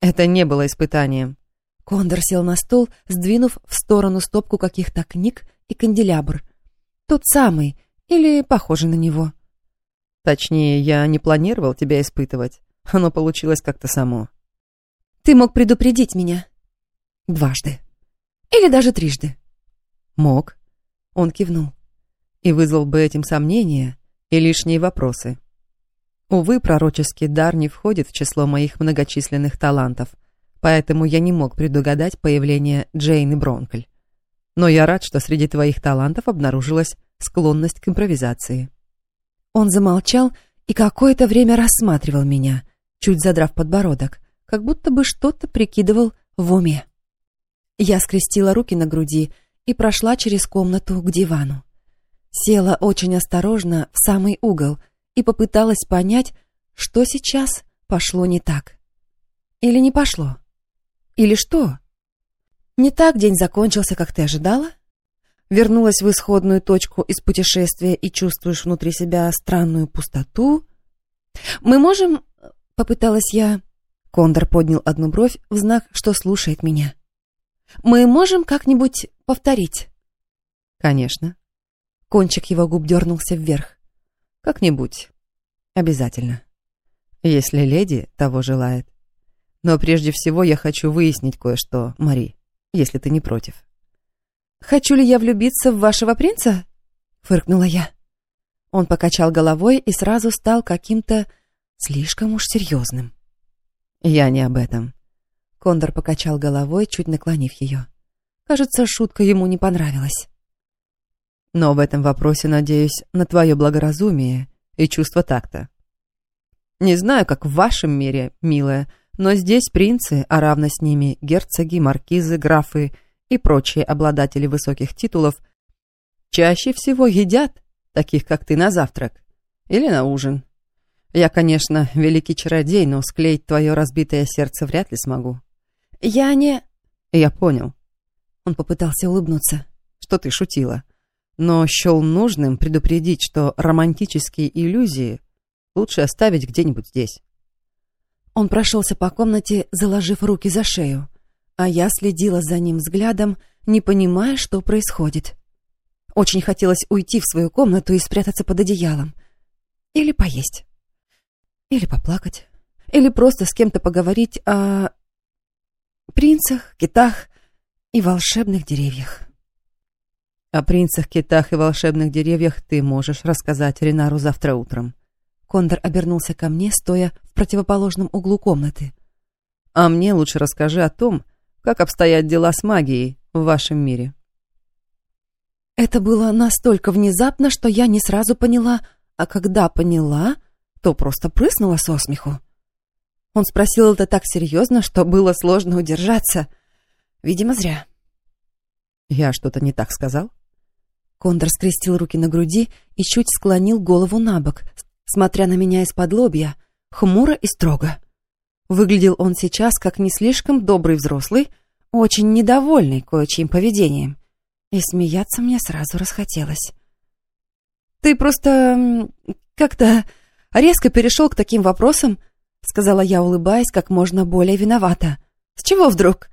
Это не было испытанием. Кондор сел на стол, сдвинув в сторону стопку каких-то книг и канделябр. Тот самый, или похожий на него. Точнее, я не планировал тебя испытывать. Оно получилось как-то само. Ты мог предупредить меня. Дважды. Или даже трижды. Мог. Он кивнул. И вызвал бы этим сомнения и лишние вопросы. Увы, пророческий дар не входит в число моих многочисленных талантов, поэтому я не мог предугадать появление Джейн и Бронкль. Но я рад, что среди твоих талантов обнаружилась склонность к импровизации. Он замолчал и какое-то время рассматривал меня, чуть задрав подбородок, как будто бы что-то прикидывал в уме. Я скрестила руки на груди и прошла через комнату к дивану. Села очень осторожно в самый угол и попыталась понять, что сейчас пошло не так. Или не пошло? Или что? Не так день закончился, как ты ожидала? вернулась в исходную точку из путешествия и чувствуешь внутри себя странную пустоту. «Мы можем...» — попыталась я. Кондор поднял одну бровь в знак, что слушает меня. «Мы можем как-нибудь повторить?» «Конечно». Кончик его губ дернулся вверх. «Как-нибудь. Обязательно. Если леди того желает. Но прежде всего я хочу выяснить кое-что, Мари, если ты не против». «Хочу ли я влюбиться в вашего принца?» — фыркнула я. Он покачал головой и сразу стал каким-то слишком уж серьезным. «Я не об этом». Кондор покачал головой, чуть наклонив ее. Кажется, шутка ему не понравилась. «Но в этом вопросе надеюсь на твое благоразумие и чувство такта. Не знаю, как в вашем мире, милая, но здесь принцы, а равно с ними герцоги, маркизы, графы — и прочие обладатели высоких титулов чаще всего едят таких, как ты, на завтрак или на ужин. Я, конечно, великий чародей, но склеить твое разбитое сердце вряд ли смогу. Я не... Я понял. Он попытался улыбнуться. Что ты шутила. Но счел нужным предупредить, что романтические иллюзии лучше оставить где-нибудь здесь. Он прошелся по комнате, заложив руки за шею а я следила за ним взглядом, не понимая, что происходит. Очень хотелось уйти в свою комнату и спрятаться под одеялом. Или поесть. Или поплакать. Или просто с кем-то поговорить о принцах, китах и волшебных деревьях. О принцах, китах и волшебных деревьях ты можешь рассказать Ренару завтра утром. Кондор обернулся ко мне, стоя в противоположном углу комнаты. А мне лучше расскажи о том, как обстоят дела с магией в вашем мире? Это было настолько внезапно, что я не сразу поняла, а когда поняла, то просто прыснула со смеху. Он спросил это так серьезно, что было сложно удержаться. Видимо, зря. Я что-то не так сказал? Кондор скрестил руки на груди и чуть склонил голову на бок, смотря на меня из-под лобья, хмуро и строго. Выглядел он сейчас как не слишком добрый взрослый, очень недовольный кое-чьим поведением. И смеяться мне сразу расхотелось. «Ты просто как-то резко перешел к таким вопросам», сказала я, улыбаясь как можно более виновата. «С чего вдруг?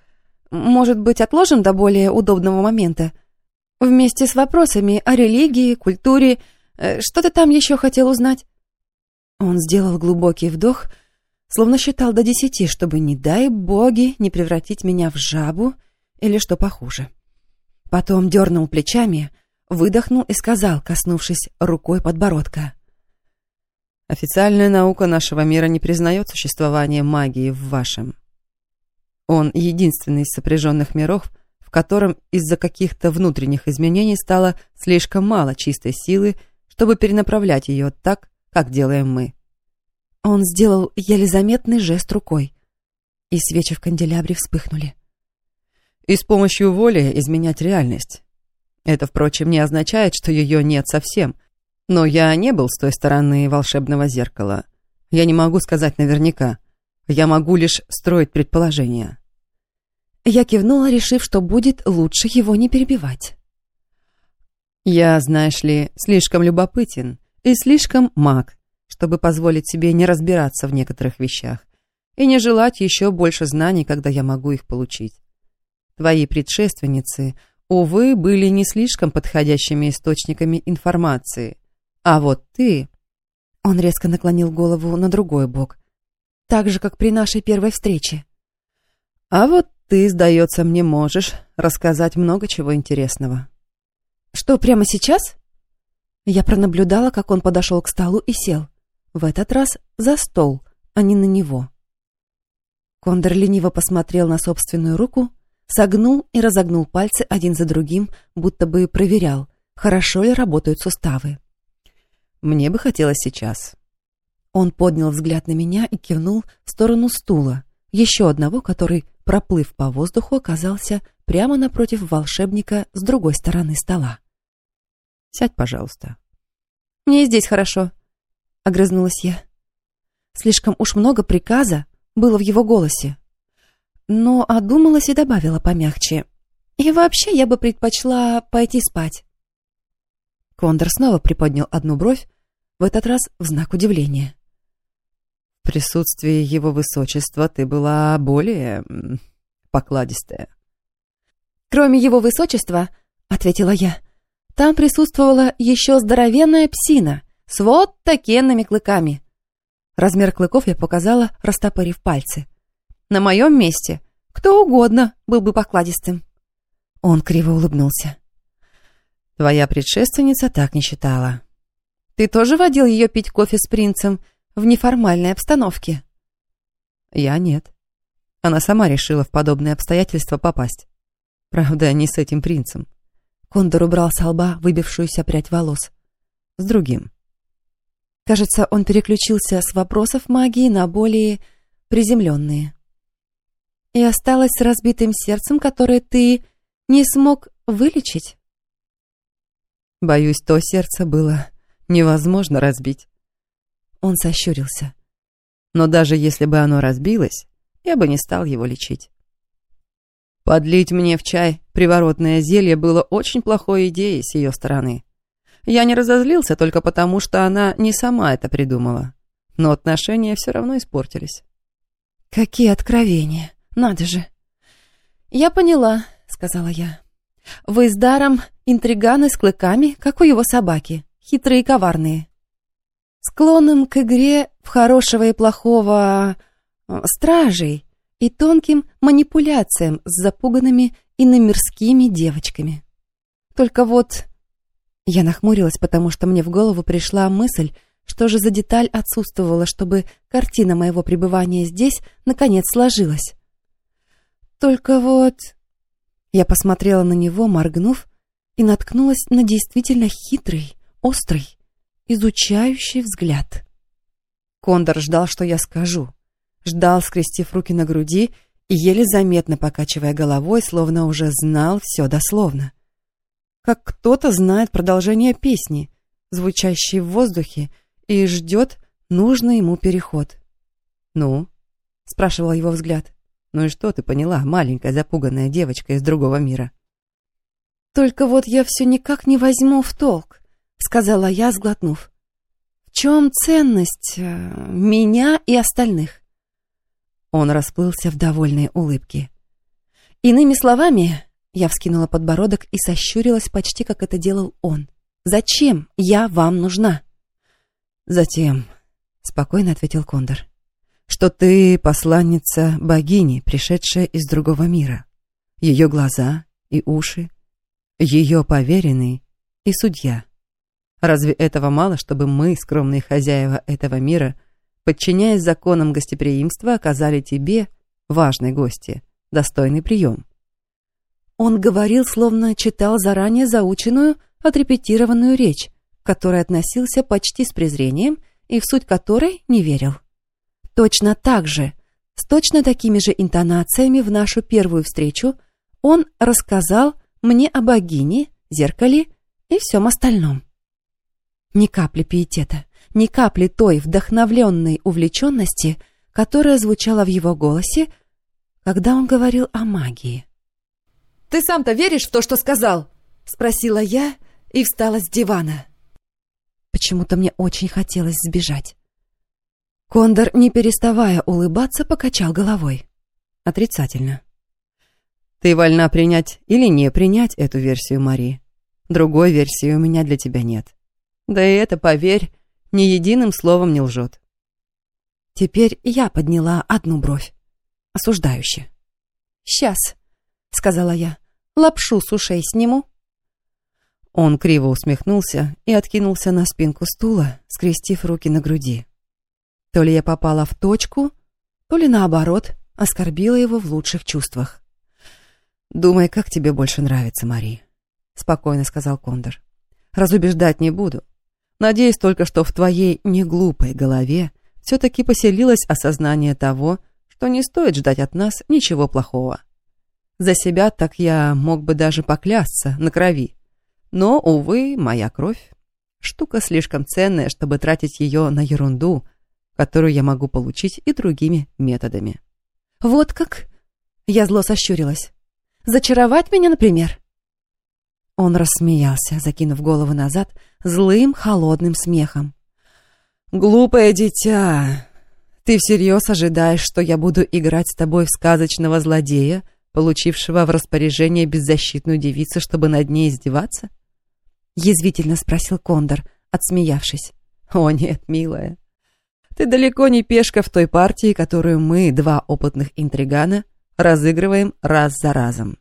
Может быть, отложим до более удобного момента? Вместе с вопросами о религии, культуре. Э, что ты там еще хотел узнать?» Он сделал глубокий вдох, словно считал до десяти, чтобы, не дай боги, не превратить меня в жабу или что похуже. Потом дернул плечами, выдохнул и сказал, коснувшись рукой подбородка. Официальная наука нашего мира не признает существование магии в вашем. Он единственный из сопряженных миров, в котором из-за каких-то внутренних изменений стало слишком мало чистой силы, чтобы перенаправлять ее так, как делаем мы. Он сделал еле заметный жест рукой, и свечи в канделябре вспыхнули. И с помощью воли изменять реальность. Это, впрочем, не означает, что ее нет совсем. Но я не был с той стороны волшебного зеркала. Я не могу сказать наверняка. Я могу лишь строить предположения. Я кивнула, решив, что будет лучше его не перебивать. Я, знаешь ли, слишком любопытен и слишком маг, чтобы позволить себе не разбираться в некоторых вещах и не желать еще больше знаний, когда я могу их получить. Твои предшественницы, увы, были не слишком подходящими источниками информации. А вот ты... Он резко наклонил голову на другой бок. Так же, как при нашей первой встрече. А вот ты, сдается мне, можешь рассказать много чего интересного. Что, прямо сейчас? Я пронаблюдала, как он подошел к столу и сел. В этот раз за стол, а не на него. Кондор лениво посмотрел на собственную руку, согнул и разогнул пальцы один за другим, будто бы проверял, хорошо ли работают суставы. «Мне бы хотелось сейчас». Он поднял взгляд на меня и кивнул в сторону стула, еще одного, который, проплыв по воздуху, оказался прямо напротив волшебника с другой стороны стола. «Сядь, пожалуйста». «Мне здесь хорошо», — огрызнулась я. Слишком уж много приказа было в его голосе но одумалась и добавила помягче. И вообще я бы предпочла пойти спать. Кондор снова приподнял одну бровь, в этот раз в знак удивления. В присутствии его высочества ты была более покладистая. Кроме его высочества, ответила я, там присутствовала еще здоровенная псина с вот такенными клыками. Размер клыков я показала, растопырив пальцы. На моем месте кто угодно был бы покладистым. Он криво улыбнулся. Твоя предшественница так не считала. Ты тоже водил ее пить кофе с принцем в неформальной обстановке? Я нет. Она сама решила в подобные обстоятельства попасть. Правда, не с этим принцем. Кондор убрал с лба выбившуюся прядь волос. С другим. Кажется, он переключился с вопросов магии на более приземленные и осталась с разбитым сердцем, которое ты не смог вылечить? Боюсь, то сердце было невозможно разбить. Он сощурился. Но даже если бы оно разбилось, я бы не стал его лечить. Подлить мне в чай приворотное зелье было очень плохой идеей с ее стороны. Я не разозлился только потому, что она не сама это придумала. Но отношения все равно испортились. Какие откровения! Надо же. Я поняла, сказала я. Вы с даром интриганы с клыками, как у его собаки, хитрые и коварные. Склонным к игре в хорошего и плохого э, стражей и тонким манипуляциям с запуганными и намирскими девочками. Только вот... Я нахмурилась, потому что мне в голову пришла мысль, что же за деталь отсутствовала, чтобы картина моего пребывания здесь наконец сложилась. Только вот... Я посмотрела на него, моргнув, и наткнулась на действительно хитрый, острый, изучающий взгляд. Кондор ждал, что я скажу. Ждал, скрестив руки на груди и еле заметно покачивая головой, словно уже знал все дословно. Как кто-то знает продолжение песни, звучащей в воздухе, и ждет нужный ему переход. «Ну?» — спрашивал его взгляд. Ну и что ты поняла, маленькая запуганная девочка из другого мира? Только вот я все никак не возьму в толк, сказала я, сглотнув. В чем ценность э, меня и остальных? Он расплылся в довольной улыбке. Иными словами, я вскинула подбородок и сощурилась почти, как это делал он. «Зачем я вам нужна?» «Затем», — спокойно ответил Кондор, что ты посланница богини, пришедшая из другого мира. Ее глаза и уши, ее поверенный и судья. Разве этого мало, чтобы мы, скромные хозяева этого мира, подчиняясь законам гостеприимства, оказали тебе, важной гости, достойный прием? Он говорил, словно читал заранее заученную, отрепетированную речь, к которой относился почти с презрением и в суть которой не верил. Точно так же, с точно такими же интонациями в нашу первую встречу он рассказал мне о богине, зеркале и всем остальном. Ни капли пиетета, ни капли той вдохновленной увлеченности, которая звучала в его голосе, когда он говорил о магии. «Ты сам-то веришь в то, что сказал?» — спросила я и встала с дивана. Почему-то мне очень хотелось сбежать. Кондор, не переставая улыбаться, покачал головой. Отрицательно. «Ты вольна принять или не принять эту версию, Мари. Другой версии у меня для тебя нет. Да и это, поверь, ни единым словом не лжет». Теперь я подняла одну бровь. Осуждающе. «Сейчас», — сказала я. «Лапшу с ушей сниму». Он криво усмехнулся и откинулся на спинку стула, скрестив руки на груди. То ли я попала в точку, то ли наоборот, оскорбила его в лучших чувствах. «Думай, как тебе больше нравится, Мари», — спокойно сказал Кондор. «Разубеждать не буду. Надеюсь только, что в твоей неглупой голове все-таки поселилось осознание того, что не стоит ждать от нас ничего плохого. За себя так я мог бы даже поклясться на крови. Но, увы, моя кровь — штука слишком ценная, чтобы тратить ее на ерунду, которую я могу получить и другими методами. «Вот как?» — я зло сощурилась. «Зачаровать меня, например?» Он рассмеялся, закинув голову назад, злым, холодным смехом. «Глупое дитя! Ты всерьез ожидаешь, что я буду играть с тобой в сказочного злодея, получившего в распоряжение беззащитную девицу, чтобы над ней издеваться?» Язвительно спросил Кондор, отсмеявшись. «О нет, милая, ты далеко не пешка в той партии, которую мы, два опытных интригана, разыгрываем раз за разом».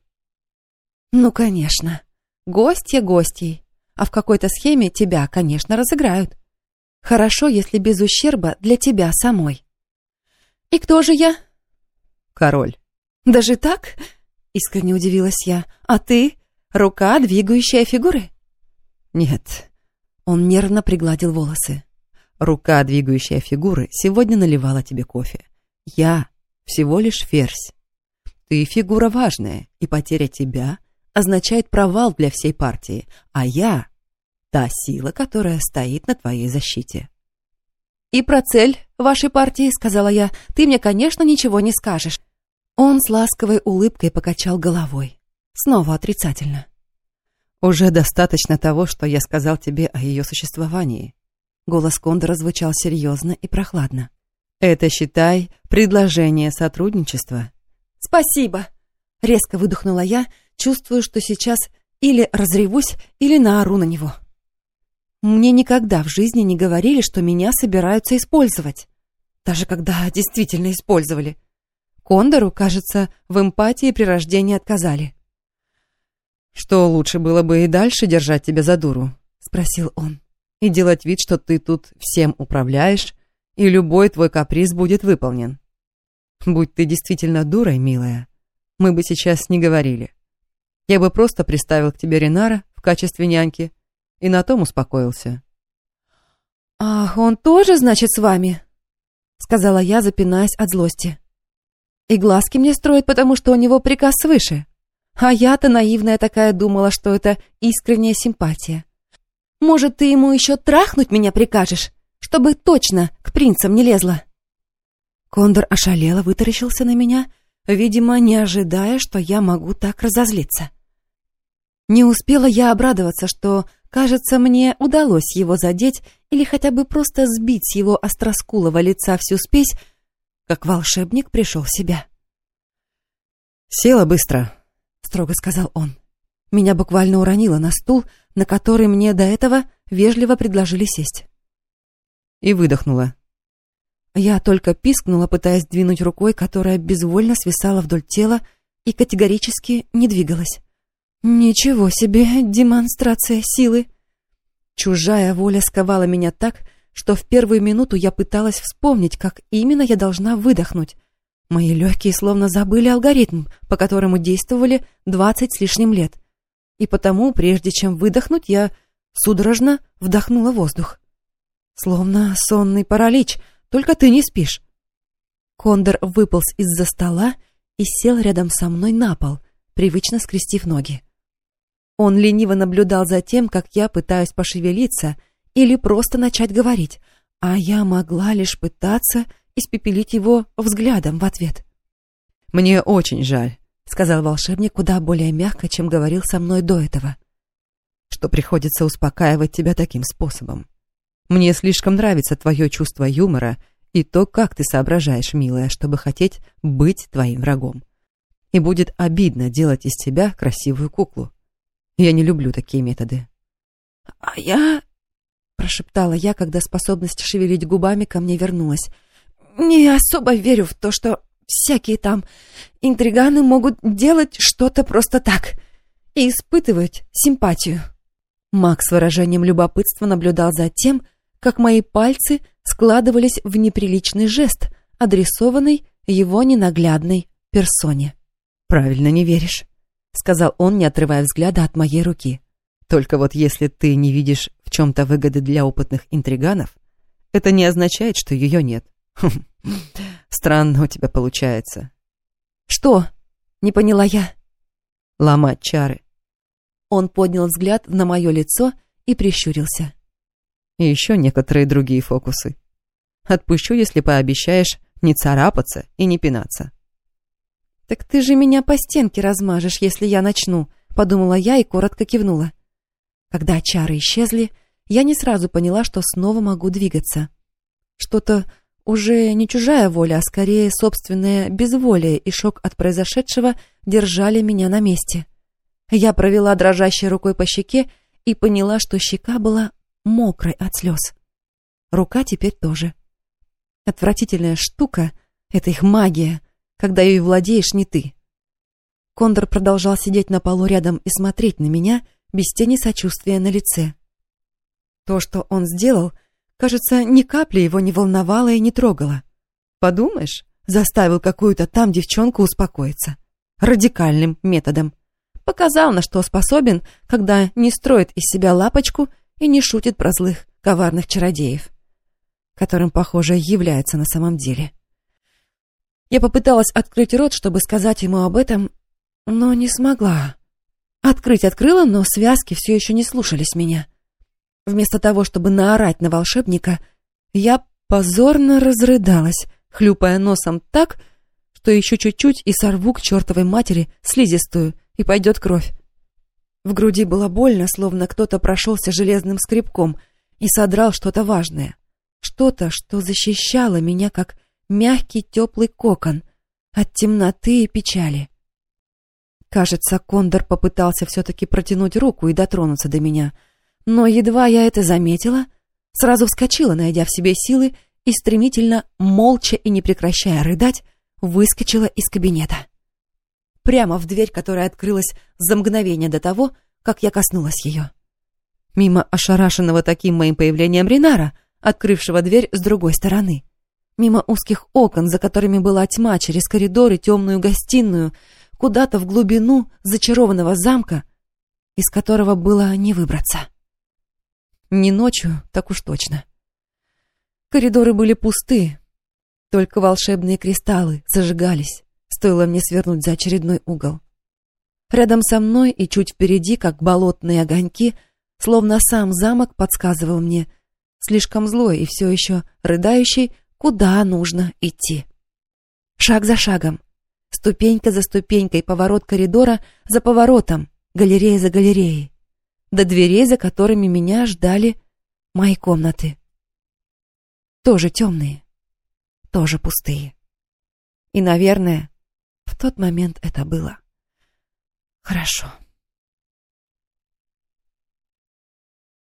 «Ну, конечно. Гостья гостей. А в какой-то схеме тебя, конечно, разыграют. Хорошо, если без ущерба для тебя самой». «И кто же я?» «Король». «Даже так?» — искренне удивилась я. «А ты? Рука, двигающая фигуры?» «Нет». Он нервно пригладил волосы. «Рука, двигающая фигуры, сегодня наливала тебе кофе. Я всего лишь ферзь. Ты фигура важная, и потеря тебя означает провал для всей партии, а я — та сила, которая стоит на твоей защите». «И про цель вашей партии, — сказала я, — ты мне, конечно, ничего не скажешь». Он с ласковой улыбкой покачал головой. Снова отрицательно. «Уже достаточно того, что я сказал тебе о ее существовании». Голос Кондора звучал серьезно и прохладно. «Это, считай, предложение сотрудничества». «Спасибо!» — резко выдохнула я, чувствую, что сейчас или разревусь, или наору на него. Мне никогда в жизни не говорили, что меня собираются использовать. Даже когда действительно использовали. Кондору, кажется, в эмпатии при рождении отказали. «Что лучше было бы и дальше держать тебя за дуру?» — спросил он. «И делать вид, что ты тут всем управляешь, и любой твой каприз будет выполнен. Будь ты действительно дурой, милая, мы бы сейчас не говорили. Я бы просто приставил к тебе Ренара в качестве няньки и на том успокоился». «Ах, он тоже, значит, с вами?» — сказала я, запинаясь от злости. «И глазки мне строит, потому что у него приказ свыше». А я-то наивная такая думала, что это искренняя симпатия. Может, ты ему еще трахнуть меня прикажешь, чтобы точно к принцам не лезла?» Кондор ошалело вытаращился на меня, видимо, не ожидая, что я могу так разозлиться. Не успела я обрадоваться, что, кажется, мне удалось его задеть или хотя бы просто сбить с его остроскулого лица всю спесь, как волшебник пришел в себя. «Села быстро», — строго сказал он. Меня буквально уронило на стул, на который мне до этого вежливо предложили сесть. И выдохнула. Я только пискнула, пытаясь двинуть рукой, которая безвольно свисала вдоль тела и категорически не двигалась. Ничего себе демонстрация силы. Чужая воля сковала меня так, что в первую минуту я пыталась вспомнить, как именно я должна выдохнуть. Мои легкие словно забыли алгоритм, по которому действовали двадцать с лишним лет. И потому, прежде чем выдохнуть, я судорожно вдохнула воздух. Словно сонный паралич, только ты не спишь. Кондор выполз из-за стола и сел рядом со мной на пол, привычно скрестив ноги. Он лениво наблюдал за тем, как я пытаюсь пошевелиться или просто начать говорить, а я могла лишь пытаться испепелить его взглядом в ответ. «Мне очень жаль», — сказал волшебник куда более мягко, чем говорил со мной до этого, «что приходится успокаивать тебя таким способом. Мне слишком нравится твое чувство юмора и то, как ты соображаешь, милая, чтобы хотеть быть твоим врагом. И будет обидно делать из тебя красивую куклу. Я не люблю такие методы. — А я... — прошептала я, когда способность шевелить губами ко мне вернулась. — Не особо верю в то, что всякие там интриганы могут делать что-то просто так и испытывать симпатию. Макс с выражением любопытства наблюдал за тем, как мои пальцы складывались в неприличный жест, адресованный его ненаглядной персоне. «Правильно не веришь», — сказал он, не отрывая взгляда от моей руки. «Только вот если ты не видишь в чем-то выгоды для опытных интриганов, это не означает, что ее нет. Хм, странно у тебя получается». «Что?» — не поняла я. «Ломать чары». Он поднял взгляд на мое лицо и прищурился. «И еще некоторые другие фокусы. Отпущу, если пообещаешь не царапаться и не пинаться». «Так ты же меня по стенке размажешь, если я начну», — подумала я и коротко кивнула. Когда чары исчезли, я не сразу поняла, что снова могу двигаться. Что-то уже не чужая воля, а скорее собственное безволие и шок от произошедшего держали меня на месте. Я провела дрожащей рукой по щеке и поняла, что щека была мокрой от слез. Рука теперь тоже. Отвратительная штука — это их магия — когда ею владеешь не ты. Кондор продолжал сидеть на полу рядом и смотреть на меня без тени сочувствия на лице. То, что он сделал, кажется, ни капли его не волновало и не трогало. Подумаешь, заставил какую-то там девчонку успокоиться. Радикальным методом. Показал, на что способен, когда не строит из себя лапочку и не шутит про злых, коварных чародеев, которым, похоже, является на самом деле. Я попыталась открыть рот, чтобы сказать ему об этом, но не смогла. Открыть открыла, но связки все еще не слушались меня. Вместо того, чтобы наорать на волшебника, я позорно разрыдалась, хлюпая носом так, что еще чуть-чуть и сорву к чертовой матери слизистую, и пойдет кровь. В груди было больно, словно кто-то прошелся железным скребком и содрал что-то важное. Что-то, что защищало меня как мягкий теплый кокон от темноты и печали. Кажется, Кондор попытался все-таки протянуть руку и дотронуться до меня, но едва я это заметила, сразу вскочила, найдя в себе силы, и стремительно, молча и не прекращая рыдать, выскочила из кабинета. Прямо в дверь, которая открылась за мгновение до того, как я коснулась ее. Мимо ошарашенного таким моим появлением Ринара, открывшего дверь с другой стороны мимо узких окон, за которыми была тьма, через коридоры, темную гостиную, куда-то в глубину зачарованного замка, из которого было не выбраться. Не ночью, так уж точно. Коридоры были пусты, только волшебные кристаллы зажигались, стоило мне свернуть за очередной угол. Рядом со мной и чуть впереди, как болотные огоньки, словно сам замок подсказывал мне, слишком злой и все еще рыдающий, куда нужно идти. Шаг за шагом, ступенька за ступенькой, поворот коридора за поворотом, галерея за галереей, до дверей, за которыми меня ждали мои комнаты. Тоже темные, тоже пустые. И, наверное, в тот момент это было хорошо.